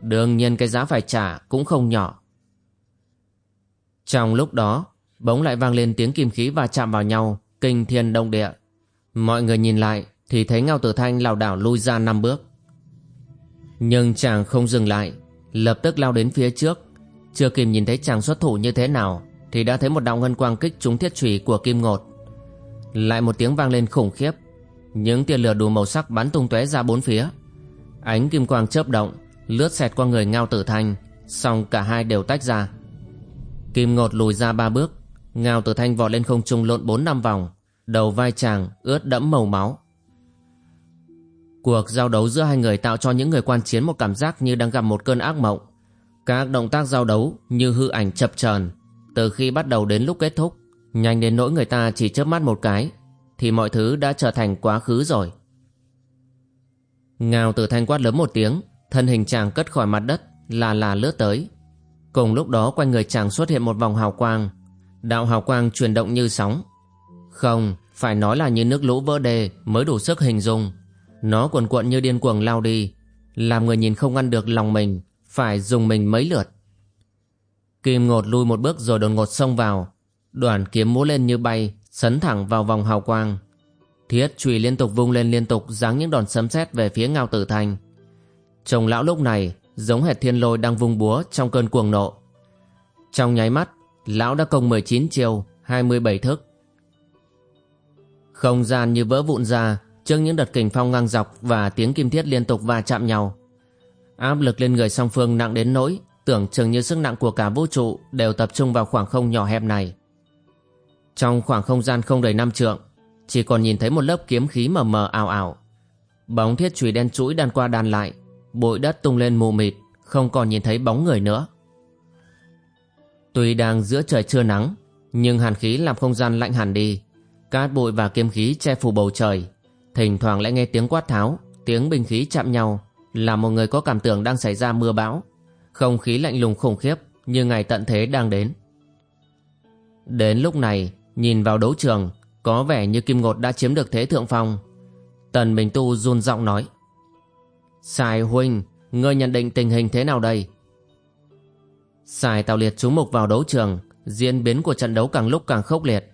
Đương nhiên cái giá phải trả cũng không nhỏ. Trong lúc đó, Bỗng lại vang lên tiếng kim khí và chạm vào nhau, Kinh thiên đông địa. Mọi người nhìn lại thì thấy Ngao Tử Thanh lảo đảo lui ra năm bước. Nhưng chàng không dừng lại, Lập tức lao đến phía trước. Chưa kịp nhìn thấy chàng xuất thủ như thế nào, Thì đã thấy một đạo ngân quang kích trúng thiết chùy của kim ngột. Lại một tiếng vang lên khủng khiếp. Những tia lửa đủ màu sắc bắn tung tóe ra bốn phía. Ánh kim quang chớp động, Lướt xẹt qua người Ngao Tử Thanh Xong cả hai đều tách ra. Kim ngột lùi ra ba bước, Ngao Tử Thanh vọt lên không trung lộn bốn năm vòng, Đầu vai chàng ướt đẫm màu máu. Cuộc giao đấu giữa hai người tạo cho những người quan chiến một cảm giác như đang gặp một cơn ác mộng. Các động tác giao đấu như hư ảnh chập chờn từ khi bắt đầu đến lúc kết thúc, nhanh đến nỗi người ta chỉ chớp mắt một cái, thì mọi thứ đã trở thành quá khứ rồi. Ngào từ thanh quát lớn một tiếng, thân hình chàng cất khỏi mặt đất, là là lướt tới. Cùng lúc đó quanh người chàng xuất hiện một vòng hào quang, đạo hào quang chuyển động như sóng. Không, phải nói là như nước lũ vỡ đê mới đủ sức hình dung. Nó cuồn cuộn như điên cuồng lao đi, Làm người nhìn không ngăn được lòng mình, Phải dùng mình mấy lượt. Kim ngột lui một bước rồi đột ngột xông vào. Đoàn kiếm múa lên như bay, Sấn thẳng vào vòng hào quang. Thiết chùy liên tục vung lên liên tục Giáng những đòn sấm sét về phía ngao tử thanh Chồng lão lúc này, Giống hệt thiên lôi đang vung búa Trong cơn cuồng nộ. Trong nháy mắt, Lão đã công 19 chiêu 27 thức. Không gian như vỡ vụn ra trước những đợt kình phong ngang dọc và tiếng kim thiết liên tục va chạm nhau. Áp lực lên người song phương nặng đến nỗi tưởng chừng như sức nặng của cả vũ trụ đều tập trung vào khoảng không nhỏ hẹp này. Trong khoảng không gian không đầy năm trượng, chỉ còn nhìn thấy một lớp kiếm khí mờ mờ ảo ảo. Bóng thiết chùy đen chuỗi đan qua đan lại, bụi đất tung lên mù mịt, không còn nhìn thấy bóng người nữa. Tuy đang giữa trời trưa nắng, nhưng hàn khí làm không gian lạnh hẳn đi. Cát bụi và kiếm khí che phủ bầu trời, Thỉnh thoảng lại nghe tiếng quát tháo, Tiếng binh khí chạm nhau, Là một người có cảm tưởng đang xảy ra mưa bão. Không khí lạnh lùng khủng khiếp, Như ngày tận thế đang đến. Đến lúc này, Nhìn vào đấu trường, Có vẻ như Kim Ngột đã chiếm được thế thượng phong. Tần Bình Tu run giọng nói Sài huynh, Ngươi nhận định tình hình thế nào đây? Sài tào liệt chú mục vào đấu trường, Diễn biến của trận đấu càng lúc càng khốc liệt.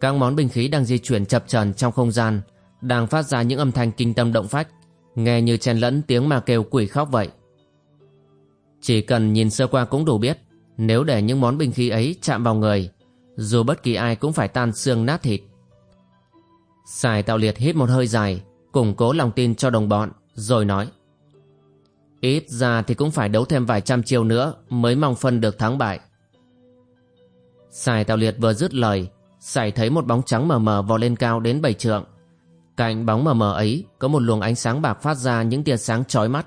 Các món binh khí đang di chuyển chập chờn trong không gian đang phát ra những âm thanh kinh tâm động phách, nghe như chen lẫn tiếng mà kêu quỷ khóc vậy. Chỉ cần nhìn sơ qua cũng đủ biết, nếu để những món binh khí ấy chạm vào người, dù bất kỳ ai cũng phải tan xương nát thịt. Sài tạo liệt hít một hơi dài, củng cố lòng tin cho đồng bọn, rồi nói. Ít ra thì cũng phải đấu thêm vài trăm chiêu nữa mới mong phân được thắng bại. Sài tạo liệt vừa dứt lời, Sài thấy một bóng trắng mờ mờ vò lên cao đến bảy trượng, Cạnh bóng mờ mờ ấy có một luồng ánh sáng bạc phát ra những tia sáng chói mắt.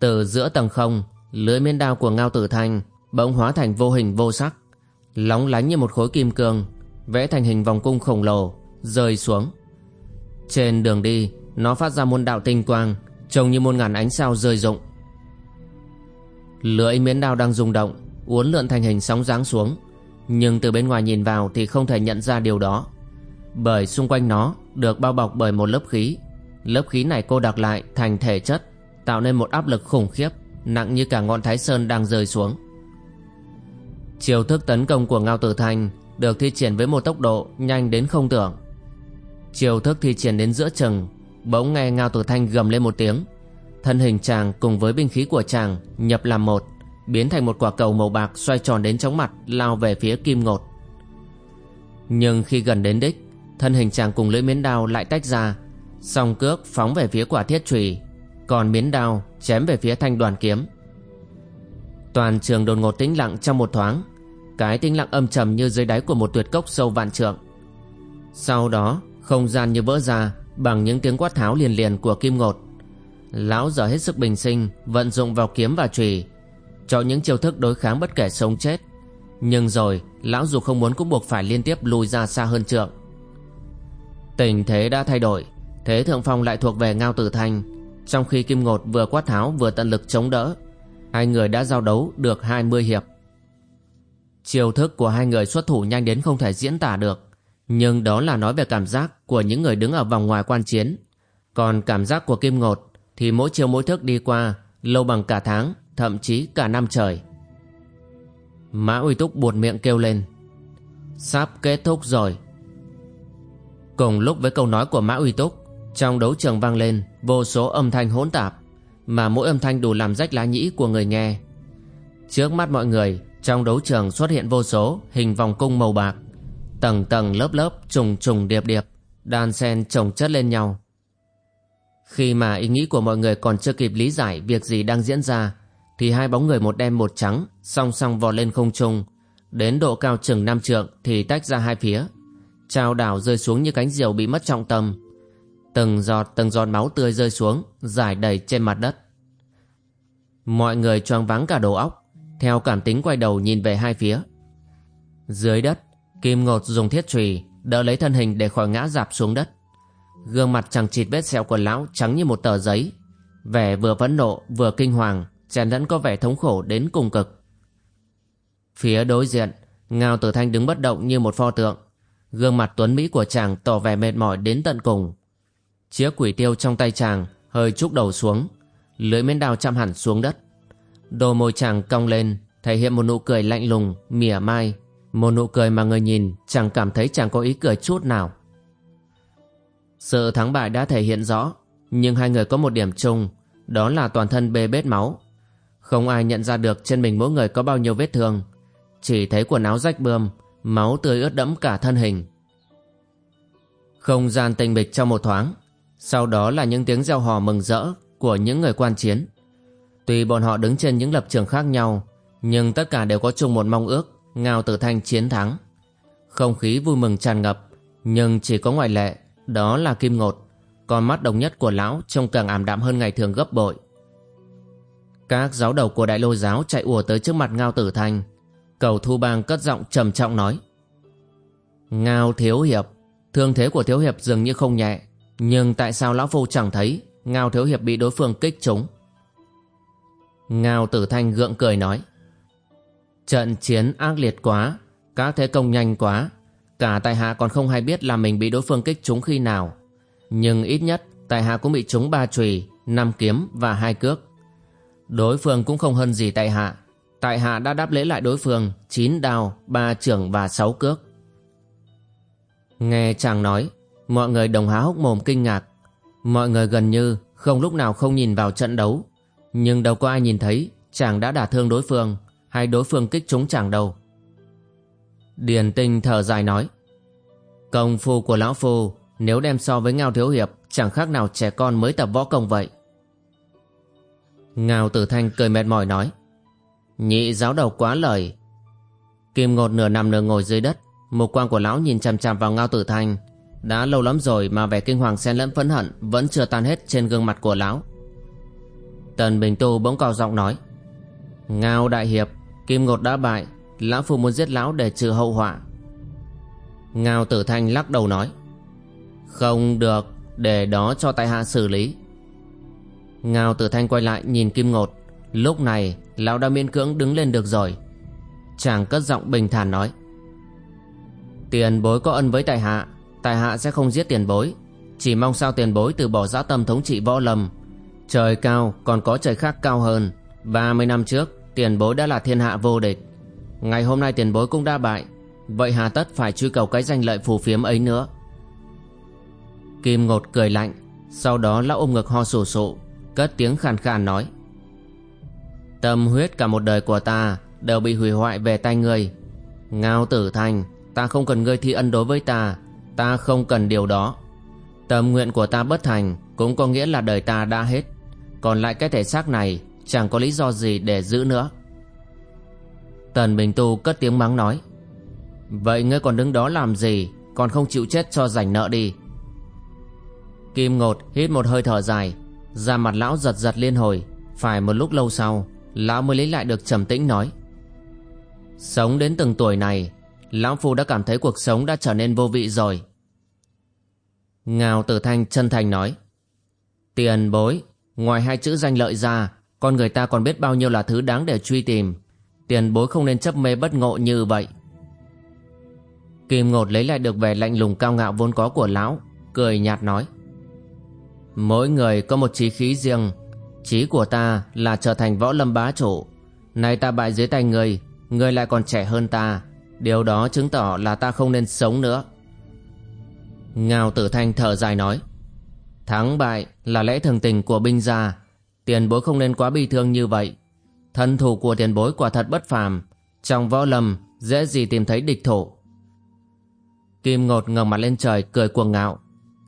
Từ giữa tầng không, lưỡi miên đao của Ngao Tử Thanh bỗng hóa thành vô hình vô sắc, lóng lánh như một khối kim cương, vẽ thành hình vòng cung khổng lồ, rơi xuống. Trên đường đi, nó phát ra muôn đạo tinh quang, trông như muôn ngàn ánh sao rơi rụng. Lưỡi miến đao đang rung động, uốn lượn thành hình sóng giáng xuống, nhưng từ bên ngoài nhìn vào thì không thể nhận ra điều đó. Bởi xung quanh nó được bao bọc bởi một lớp khí Lớp khí này cô đặc lại thành thể chất Tạo nên một áp lực khủng khiếp Nặng như cả ngọn thái sơn đang rơi xuống Chiều thức tấn công của Ngao Tử Thanh được thi triển với một tốc độ nhanh đến không tưởng. Chiều thức thi triển đến giữa chừng, bỗng nghe Ngao Tử Thanh gầm lên một tiếng. Thân hình chàng cùng với binh khí của chàng nhập làm một, biến thành một quả cầu màu bạc xoay tròn đến chóng mặt lao về phía Kim Ngột. Nhưng khi gần đến đích, thân hình chàng cùng lưỡi miến đao lại tách ra, song cước phóng về phía quả thiết trùy còn miến đao chém về phía thanh đoàn kiếm. Toàn trường đột ngột tĩnh lặng trong một thoáng, cái tĩnh lặng âm trầm như dưới đáy của một tuyệt cốc sâu vạn trượng. Sau đó, không gian như vỡ ra bằng những tiếng quát tháo liền liền của Kim Ngột. Lão giờ hết sức bình sinh, vận dụng vào kiếm và trùy cho những chiêu thức đối kháng bất kể sống chết. Nhưng rồi, lão dù không muốn cũng buộc phải liên tiếp lùi ra xa hơn trượng. Tình thế đã thay đổi, thế thượng phong lại thuộc về Ngao Tử Thanh, trong khi Kim Ngột vừa quát tháo vừa tận lực chống đỡ. Hai người đã giao đấu được 20 hiệp. Chiêu thức của hai người xuất thủ nhanh đến không thể diễn tả được. Nhưng đó là nói về cảm giác của những người đứng ở vòng ngoài quan chiến. Còn cảm giác của Kim Ngột thì mỗi chiêu mỗi thức đi qua lâu bằng cả tháng, thậm chí cả năm trời. Mã Uy Túc buột miệng kêu lên. Sắp kết thúc rồi. Cùng lúc với câu nói của Mã Uy Túc, trong đấu trường vang lên vô số âm thanh hỗn tạp, mà mỗi âm thanh đủ làm rách lá nhĩ của người nghe. Trước mắt mọi người, trong đấu trường xuất hiện vô số hình vòng cung màu bạc, tầng tầng lớp lớp trùng trùng điệp điệp, đan xen chồng chất lên nhau. Khi mà ý nghĩ của mọi người còn chưa kịp lý giải việc gì đang diễn ra, thì hai bóng người một đen một trắng song song vọt lên không trung, đến độ cao chừng năm trượng thì tách ra hai phía, trao đảo rơi xuống như cánh diều bị mất trọng tâm. Từng giọt từng giọt máu tươi rơi xuống, giải đầy trên mặt đất. Mọi người choáng váng cả đầu óc, theo cảm tính quay đầu nhìn về hai phía. Dưới đất, Kim Ngột dùng thiết chùy đỡ lấy thân hình để khỏi ngã dạp xuống đất. Gương mặt chẳng chịt vết sẹo của lão trắng như một tờ giấy, vẻ vừa phẫn nộ vừa kinh hoàng, chèn lẫn có vẻ thống khổ đến cùng cực. Phía đối diện, Ngao Tử Thanh đứng bất động như một pho tượng, gương mặt tuấn mỹ của chàng tỏ vẻ mệt mỏi đến tận cùng. Chiếc quỷ tiêu trong tay chàng hơi trúc đầu xuống, lưỡi miến đao chạm hẳn xuống đất. Đôi môi chàng cong lên, thể hiện một nụ cười lạnh lùng, mỉa mai, một nụ cười mà người nhìn chẳng cảm thấy chàng có ý cười chút nào. Sự thắng bại đã thể hiện rõ, nhưng hai người có một điểm chung, đó là toàn thân bê bết máu. Không ai nhận ra được trên mình mỗi người có bao nhiêu vết thương, chỉ thấy quần áo rách bươm, máu tươi ướt đẫm cả thân hình. Không gian tình bịch trong một thoáng, sau đó là những tiếng reo hò mừng rỡ của những người quan chiến. Tuy bọn họ đứng trên những lập trường khác nhau, nhưng tất cả đều có chung một mong ước, Ngao Tử Thanh chiến thắng. Không khí vui mừng tràn ngập, nhưng chỉ có ngoại lệ, đó là Kim Ngột, con mắt đồng nhất của lão trông càng ảm đạm hơn ngày thường gấp bội. Các giáo đầu của đại lô giáo chạy ùa tới trước mặt Ngao Tử Thanh. Cầu Thu Bang cất giọng trầm trọng nói. Ngao Thiếu Hiệp, thương thế của Thiếu Hiệp dường như không nhẹ, nhưng tại sao Lão Phu chẳng thấy Ngao Thiếu Hiệp bị đối phương kích trúng? Ngao Tử Thanh gượng cười nói. Trận chiến ác liệt quá, các thế công nhanh quá, cả tại hạ còn không hay biết là mình bị đối phương kích trúng khi nào. Nhưng ít nhất tại hạ cũng bị trúng ba chùy, năm kiếm và hai cước. Đối phương cũng không hơn gì tại hạ, tại hạ đã đáp lễ lại đối phương chín đao, ba trưởng và sáu cước. Nghe chàng nói, mọi người đồng há hốc mồm kinh ngạc. Mọi người gần như không lúc nào không nhìn vào trận đấu, nhưng đâu có ai nhìn thấy chàng đã đả thương đối phương hay đối phương kích trúng chàng đâu. Điền tinh thở dài nói Công phu của lão phu nếu đem so với Ngao Thiếu Hiệp chẳng khác nào trẻ con mới tập võ công vậy. Ngao Tử Thanh cười mệt mỏi nói Nhị giáo đầu quá lời. Kim Ngột nửa nằm nửa ngồi dưới đất, Mục quang của lão nhìn chằm chằm vào Ngao Tử Thanh Đã lâu lắm rồi mà vẻ kinh hoàng xen lẫn phẫn hận Vẫn chưa tan hết trên gương mặt của lão. Tần Bình Tu bỗng cao giọng nói, Ngao Đại Hiệp, Kim Ngột đã bại, Lão Phu muốn giết lão để trừ hậu họa. Ngao Tử Thanh lắc đầu nói, Không được, Để đó cho tại hạ xử lý. Ngao Tử Thanh quay lại nhìn Kim Ngột, Lúc này lão đã miễn cưỡng đứng lên được rồi. Chàng cất giọng bình thản nói, Tiền bối có ân với tại hạ Tại hạ sẽ không giết tiền bối. Chỉ mong sao tiền bối từ bỏ dã tâm thống trị võ lâm. Trời cao còn có trời khác cao hơn. 30 năm trước, tiền bối đã là thiên hạ vô địch. Ngày hôm nay tiền bối cũng đã bại. Vậy hà tất phải truy cầu cái danh lợi phù phiếm ấy nữa. Kim Ngột cười lạnh, Sau đó lão ôm ngực ho sù sụ, Cất tiếng khàn khàn nói Tâm huyết cả một đời của ta Đều bị hủy hoại về tay ngươi. Ngao tử thành, Ta không cần ngươi thi ân đối với ta Ta không cần điều đó. Tâm nguyện của ta bất thành Cũng có nghĩa là đời ta đã hết. Còn lại cái thể xác này Chẳng có lý do gì để giữ nữa. Tần Bình Tu cất tiếng mắng nói, Vậy ngươi còn đứng đó làm gì? Còn không chịu chết cho rảnh nợ đi. Kim Ngột hít một hơi thở dài, Da mặt lão giật giật liên hồi, Phải một lúc lâu sau Lão mới lấy lại được trầm tĩnh nói. Sống đến từng tuổi này, Lão Phu đã cảm thấy cuộc sống đã trở nên vô vị rồi. Ngào tử thanh chân thành nói. Tiền bối, Ngoài hai chữ danh lợi ra, Con người ta còn biết bao nhiêu là thứ đáng để truy tìm. Tiền bối không nên chấp mê bất ngộ như vậy. Kim Ngột lấy lại được vẻ lạnh lùng cao ngạo vốn có của lão, Cười nhạt nói. Mỗi người có một trí khí riêng chí của ta là trở thành võ lâm bá chủ. Nay ta bại dưới tay người Người lại còn trẻ hơn ta. Điều đó chứng tỏ là ta không nên sống nữa. Ngao tử thanh thở dài nói, Thắng bại là lẽ thường tình của binh gia. Tiền bối không nên quá bi thương như vậy. Thân thủ của tiền bối quả thật bất phàm. Trong võ lâm, dễ gì tìm thấy địch thủ. Kim ngột ngẩng mặt lên trời, cười cuồng ngạo.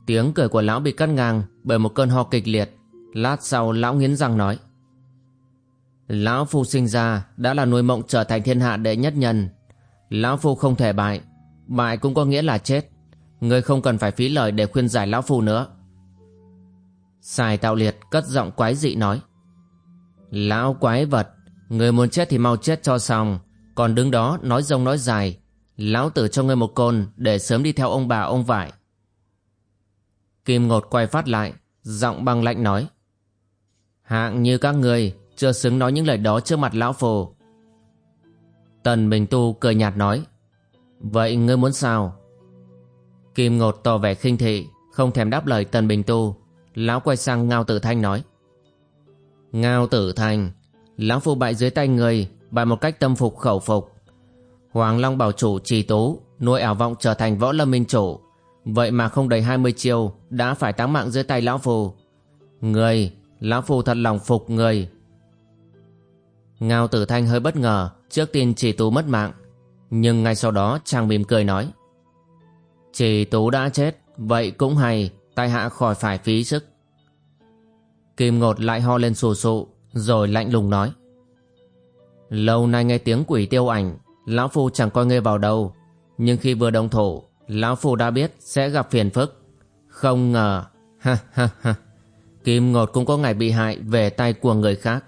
Tiếng cười của lão bị cắt ngang Bởi một cơn ho kịch liệt. Lát sau lão nghiến răng nói, Lão Phu sinh ra Đã là nuôi mộng trở thành thiên hạ đệ nhất nhân. Lão Phu không thể bại Bại cũng có nghĩa là chết. Ngươi không cần phải phí lời để khuyên giải Lão Phu nữa. Sài tạo liệt cất giọng quái dị nói, Lão quái vật, Người muốn chết thì mau chết cho xong, Còn đứng đó nói rông nói dài. Lão tử cho ngươi một côn Để sớm đi theo ông bà, ông vải. Kim ngột quay phát lại, Giọng băng lạnh nói Hạng như các người Chưa xứng nói những lời đó trước mặt lão phù. Tần Bình Tu cười nhạt nói, Vậy ngươi muốn sao? Kim ngột tỏ vẻ khinh thị, Không thèm đáp lời Tần Bình Tu. Lão quay sang Ngao Tử Thanh nói, Ngao Tử Thanh, Lão phu bại dưới tay người Bại một cách tâm phục khẩu phục. Hoàng Long bảo chủ trì tú, Nuôi ảo vọng trở thành võ lâm minh chủ. Vậy mà không đầy 20 chiêu Đã phải táng mạng dưới tay lão phu Người Lão phu thật lòng phục người. Ngao Tử Thanh hơi bất ngờ, Trước tin trì tú mất mạng, Nhưng ngay sau đó chàng mỉm cười nói, Trì tú đã chết, Vậy cũng hay Tai hạ khỏi phải phí sức. Kim Ngột lại ho lên sù sụ Rồi lạnh lùng nói, Lâu nay nghe tiếng quỷ tiêu ảnh, Lão Phu chẳng coi ngươi vào đâu, Nhưng khi vừa đồng thủ, Lão Phu đã biết sẽ gặp phiền phức. Không ngờ, Ha ha ha. Kim Ngột cũng có ngày bị hại Về tay của người khác.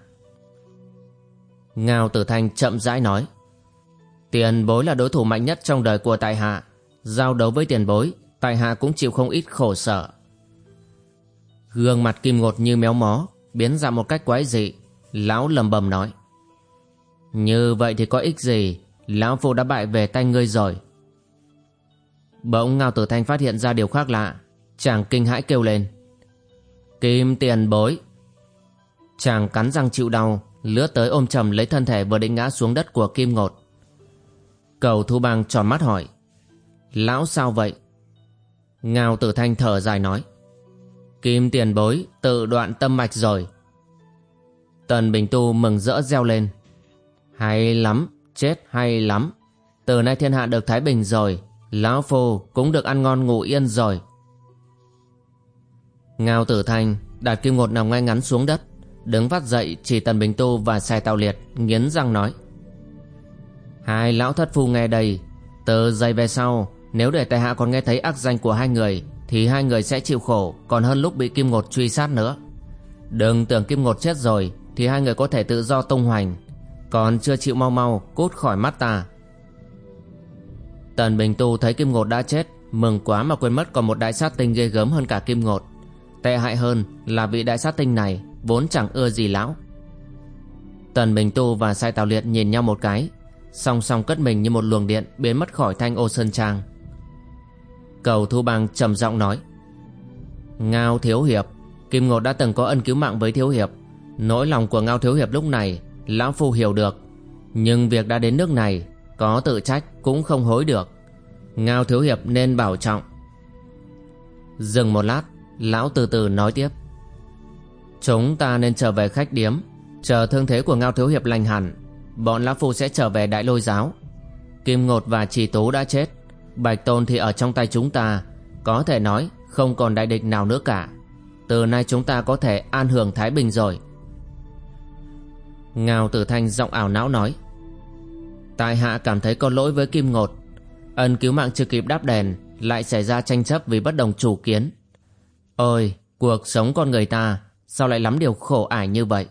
Ngao Tử Thanh chậm rãi nói, Tiền bối là đối thủ mạnh nhất trong đời của tại hạ. Giao đấu với tiền bối Tại hạ cũng chịu không ít khổ sở. Gương mặt kim ngột như méo mó, Biến ra một cách quái dị. Lão lầm bầm nói, Như vậy thì có ích gì? Lão Phu đã bại về tay ngươi rồi. Bỗng Ngao Tử Thanh phát hiện ra điều khác lạ. Chàng kinh hãi kêu lên Kim tiền bối. Chàng cắn răng chịu đau Lứa tới ôm chầm lấy thân thể vừa định ngã xuống đất của Kim Ngột. Cầu Thu Bang tròn mắt hỏi, Lão sao vậy? Ngao Tử Thanh thở dài nói, Kim tiền bối, tự đoạn tâm mạch rồi. Tần Bình Tu mừng rỡ reo lên, Hay lắm, Chết hay lắm. Từ nay thiên hạ được Thái Bình rồi, Lão Phu cũng được ăn ngon ngủ yên rồi. Ngao Tử Thanh đặt kim ngột nằm ngay ngắn xuống đất, Đứng vắt dậy chỉ Tần Bình Tu và Sai Tào Liệt, Nghiến răng nói. Hai lão thất phu nghe đây Từ giây về sau, Nếu để tài hạ còn nghe thấy ác danh của hai người, Thì hai người sẽ chịu khổ, Còn hơn lúc bị kim ngột truy sát nữa. Đừng tưởng kim ngột chết rồi, Thì hai người có thể tự do tung hoành, còn chưa chịu mau mau, cút khỏi mắt ta. Tần Bình Tu thấy Kim Ngột đã chết, Mừng quá mà quên mất còn một đại sát tinh ghê gớm hơn cả Kim Ngột. Tệ hại hơn là vị đại sát tinh này Vốn chẳng ưa gì lão. Tần Bình Tu và Sai Tào Liệt nhìn nhau một cái, Song song cất mình như một luồng điện Biến mất khỏi thanh ô sơn trang. Cầu Thu Bang trầm giọng nói, Ngao Thiếu Hiệp, Kim Ngột đã từng có ân cứu mạng với Thiếu Hiệp. Nỗi lòng của Ngao Thiếu Hiệp lúc này, Lão Phu hiểu được. Nhưng việc đã đến nước này, Có tự trách cũng không hối được. Ngao Thiếu Hiệp nên bảo trọng. Dừng một lát Lão từ từ nói tiếp. Chúng ta nên trở về khách điếm, Chờ thương thế của Ngao Thiếu Hiệp lành hẳn, Bọn Lão Phu sẽ trở về Đại Lôi Giáo. Kim Ngột và Trì Tú đã chết, Bạch Tôn thì ở trong tay chúng ta, Có thể nói không còn đại địch nào nữa cả. Từ nay chúng ta có thể an hưởng Thái Bình rồi. Ngao Tử Thanh giọng ảo não nói. Tại hạ cảm thấy có lỗi với Kim Ngột, Ân cứu mạng chưa kịp đáp đèn Lại xảy ra tranh chấp vì bất đồng chủ kiến. Ôi, Cuộc sống con người ta, Sao lại lắm điều khổ ải như vậy?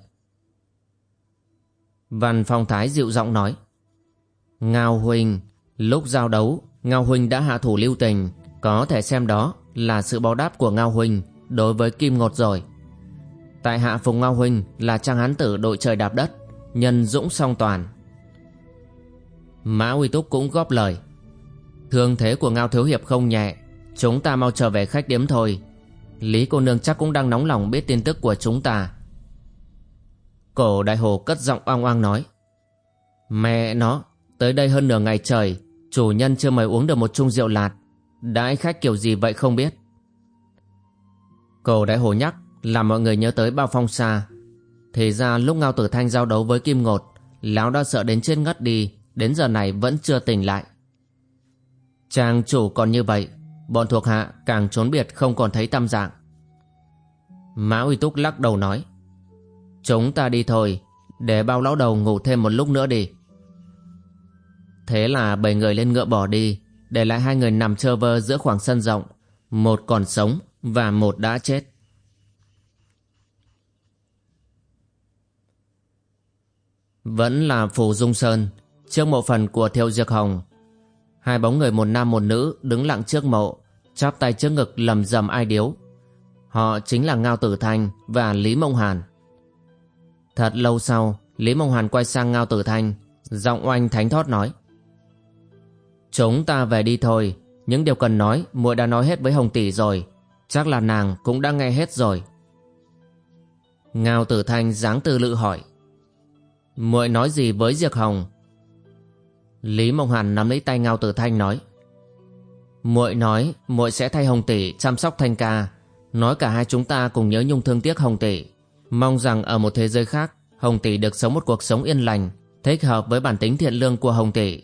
Văn Phong Thái dịu giọng nói. Ngao Huynh Lúc giao đấu, Ngao Huynh đã hạ thủ lưu tình. Có thể xem đó là sự báo đáp của Ngao Huynh Đối với Kim Ngột rồi. Tại hạ Phùng Ngao Huynh Là trang hán tử đội trời đạp đất, Nhân dũng song toàn. Mã Uy Túc cũng góp lời. Thương thế của Ngao Thiếu Hiệp không nhẹ, Chúng ta mau trở về khách điếm thôi. Lý cô nương chắc cũng đang nóng lòng biết tin tức của chúng ta. Cổ đại hồ cất giọng oang oang nói, Mẹ nó, Tới đây hơn nửa ngày trời, Chủ nhân chưa mời uống được một chung rượu lạt. Đãi khách kiểu gì vậy không biết? Cổ đại hồ nhắc, Làm mọi người nhớ tới bao phong xa Thì ra lúc Ngao Tử Thanh giao đấu với Kim Ngột, Lão đã sợ đến chết ngất đi, Đến giờ này vẫn chưa tỉnh lại. Chàng chủ còn như vậy Bọn thuộc hạ càng trốn biệt không còn thấy tâm dạng. Mã Uy Túc lắc đầu nói, Chúng ta đi thôi, Để bao lão đầu ngủ thêm một lúc nữa đi. Thế là bảy người lên ngựa bỏ đi, Để lại hai người nằm chơ vơ giữa khoảng sân rộng, Một còn sống Và một đã chết. Vẫn là Phù Dung Sơn, Trước mộ phần của Thiệu Diệc Hồng Hai bóng người một nam một nữ đứng lặng trước mộ, chắp tay trước ngực lầm rầm ai điếu. Họ chính là Ngao Tử Thanh và Lý Mông Hàn. Thật lâu sau, Lý Mông Hàn quay sang Ngao Tử Thanh, giọng oanh thánh thót nói. Chúng ta về đi thôi, những điều cần nói muội đã nói hết với Hồng Tỷ rồi, chắc là nàng cũng đã nghe hết rồi. Ngao Tử Thanh dáng từ lự hỏi. muội nói gì với Diệc Hồng? Lý Mộng Hàn nắm lấy tay Ngao Tử Thanh nói, muội nói, muội sẽ thay Hồng Tỷ chăm sóc Thanh ca. Nói cả hai chúng ta cùng nhớ nhung thương tiếc Hồng Tỷ. Mong rằng ở một thế giới khác, Hồng Tỷ được sống một cuộc sống yên lành, Thích hợp với bản tính thiện lương của Hồng Tỷ.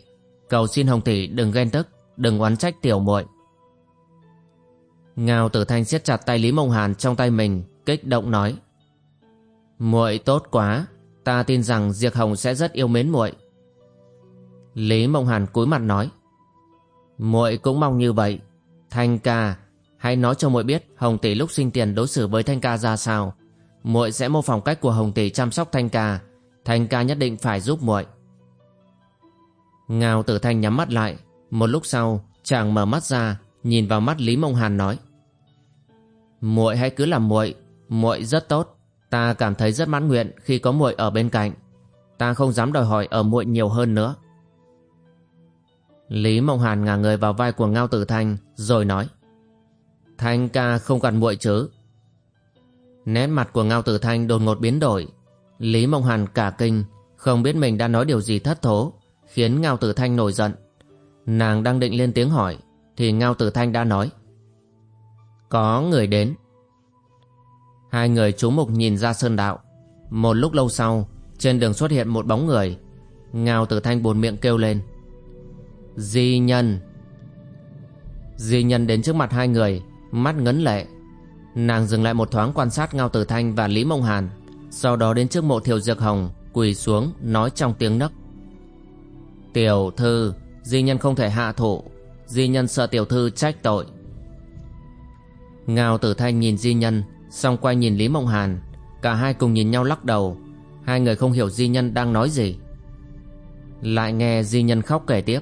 Cầu xin Hồng Tỷ đừng ghen tức, Đừng oán trách tiểu muội. Ngao Tử Thanh siết chặt tay Lý Mộng Hàn trong tay mình, Kích động nói, muội tốt quá. Ta tin rằng Diệc Hồng sẽ rất yêu mến muội. Lý Mộng Hàn cúi mặt nói, muội cũng mong như vậy. Thanh ca, Hãy nói cho muội biết Hồng Tỷ lúc sinh tiền đối xử với Thanh ca ra sao. Muội sẽ mô phỏng cách của Hồng Tỷ chăm sóc Thanh ca. Thanh ca nhất định phải giúp muội. Ngao tử thanh nhắm mắt lại. Một lúc sau, chàng mở mắt ra, Nhìn vào mắt Lý Mộng Hàn nói, muội hãy cứ làm muội. Muội rất tốt. Ta cảm thấy rất mãn nguyện khi có muội ở bên cạnh. Ta không dám đòi hỏi ở muội nhiều hơn nữa. Lý Mộng Hàn ngả người vào vai của Ngao Tử Thanh, rồi nói, Thanh ca không cần muội chứ. Nét mặt của Ngao Tử Thanh đột ngột biến đổi. Lý Mộng Hàn cả kinh, Không biết mình đã nói điều gì thất thố, Khiến Ngao Tử Thanh nổi giận. Nàng đang định lên tiếng hỏi, Thì Ngao Tử Thanh đã nói, Có người đến. Hai người chú mục nhìn ra sơn đạo. Một lúc lâu sau, Trên đường xuất hiện một bóng người. Ngao Tử Thanh buồn miệng kêu lên Di nhân. Di nhân đến trước mặt hai người, Mắt ngấn lệ. Nàng dừng lại một thoáng quan sát Ngao Tử Thanh và Lý Mông Hàn, Sau đó đến trước mộ thiều dược hồng, Quỳ xuống, nói trong tiếng nấc. Tiểu thư, Di nhân không thể hạ thủ. Di nhân sợ tiểu thư trách tội. Ngao Tử Thanh nhìn Di nhân, Xong quay nhìn Lý Mông Hàn. Cả hai cùng nhìn nhau lắc đầu. Hai người không hiểu Di nhân đang nói gì. Lại nghe Di nhân khóc kể tiếp.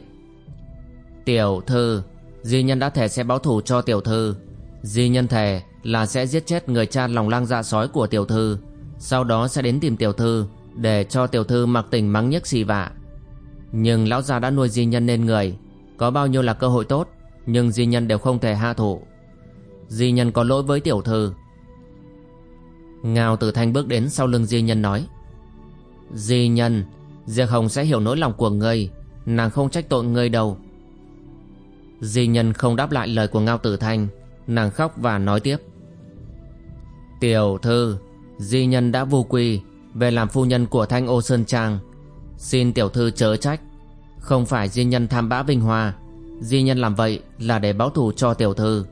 Tiểu thư. Di nhân đã thề sẽ báo thù cho tiểu thư. Di nhân thề là sẽ giết chết người cha lòng lang dạ sói của tiểu thư. Sau đó sẽ đến tìm tiểu thư Để cho tiểu thư mặc tình mắng nhức xì vạ. Nhưng lão già đã nuôi di nhân nên người. Có bao nhiêu là cơ hội tốt, Nhưng di nhân đều không thể hạ thủ. Di nhân có lỗi với tiểu thư. Ngao tử thanh bước đến sau lưng di nhân nói, Di nhân, Diệc Hồng sẽ hiểu nỗi lòng của ngươi. Nàng không trách tội ngươi đâu. Di nhân không đáp lại lời của Ngao Tử Thanh Nàng khóc và nói tiếp. Tiểu thư, Di nhân đã vô quy Về làm phu nhân của Thanh Ô Sơn Trang. Xin tiểu thư chớ trách. Không phải di nhân tham bã vinh hoa. Di nhân làm vậy là để báo thù cho tiểu thư.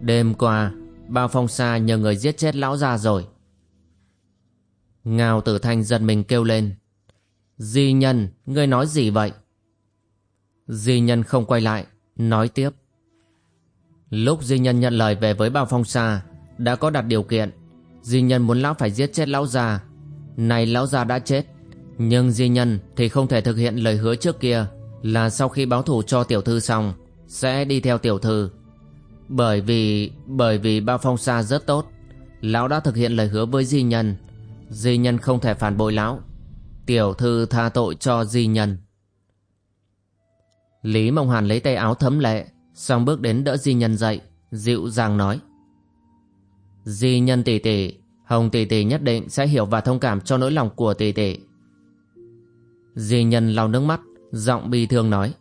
Đêm qua, Bao phong sa nhờ người giết chết lão già rồi. Ngao tử thanh giật mình kêu lên. Di nhân, Ngươi nói gì vậy? Di nhân không quay lại. Nói tiếp. Lúc di nhân nhận lời về với bao phong sa, Đã có đặt điều kiện. Di nhân muốn lão phải giết chết lão già. Này lão già đã chết, Nhưng di nhân thì không thể thực hiện lời hứa trước kia, Là sau khi báo thù cho tiểu thư xong, Sẽ đi theo tiểu thư. Bởi vì Bởi vì bao phong sa rất tốt, Lão đã thực hiện lời hứa với di nhân. Di nhân không thể phản bội lão. Tiểu thư tha tội cho di nhân. Lý Mộng Hàn lấy tay áo thấm lệ, Xong bước đến đỡ di nhân dậy, Dịu dàng nói. Di nhân tỷ tỷ, Hồng tỷ tỷ nhất định sẽ hiểu và thông cảm cho nỗi lòng của tỷ tỷ. Di nhân lau nước mắt, Giọng bi thương nói.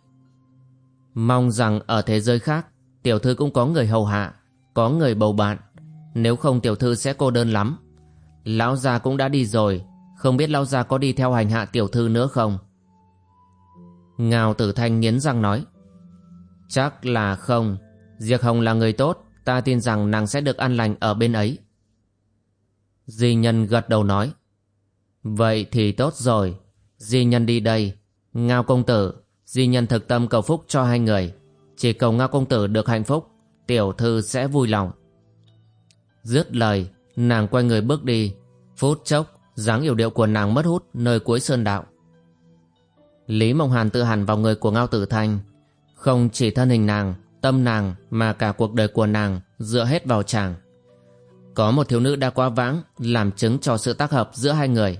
Mong rằng ở thế giới khác, Tiểu thư cũng có người hầu hạ, Có người bầu bạn. Nếu không tiểu thư sẽ cô đơn lắm. Lão già cũng đã đi rồi, Không biết lão già có đi theo hành hạ tiểu thư nữa không? Ngào tử thanh nghiến răng nói, Chắc là không. Diệc Hồng là người tốt, Ta tin rằng nàng sẽ được an lành ở bên ấy. Di nhân gật đầu nói, Vậy thì tốt rồi. Di nhân đi đây. Ngao công tử, Di nhân thực tâm cầu phúc cho hai người. Chỉ cầu Ngao công tử được hạnh phúc, Tiểu thư sẽ vui lòng. Dứt lời, Nàng quay người bước đi. Phút chốc, dáng yểu điệu của nàng mất hút Nơi cuối sơn đạo. Lý Mộng Hàn tự hẳn vào người của Ngao Tử Thanh Không chỉ thân hình nàng, Tâm nàng, mà cả cuộc đời của nàng Dựa hết vào chàng. Có một thiếu nữ đã quá vãng, Làm chứng cho sự tác hợp giữa hai người.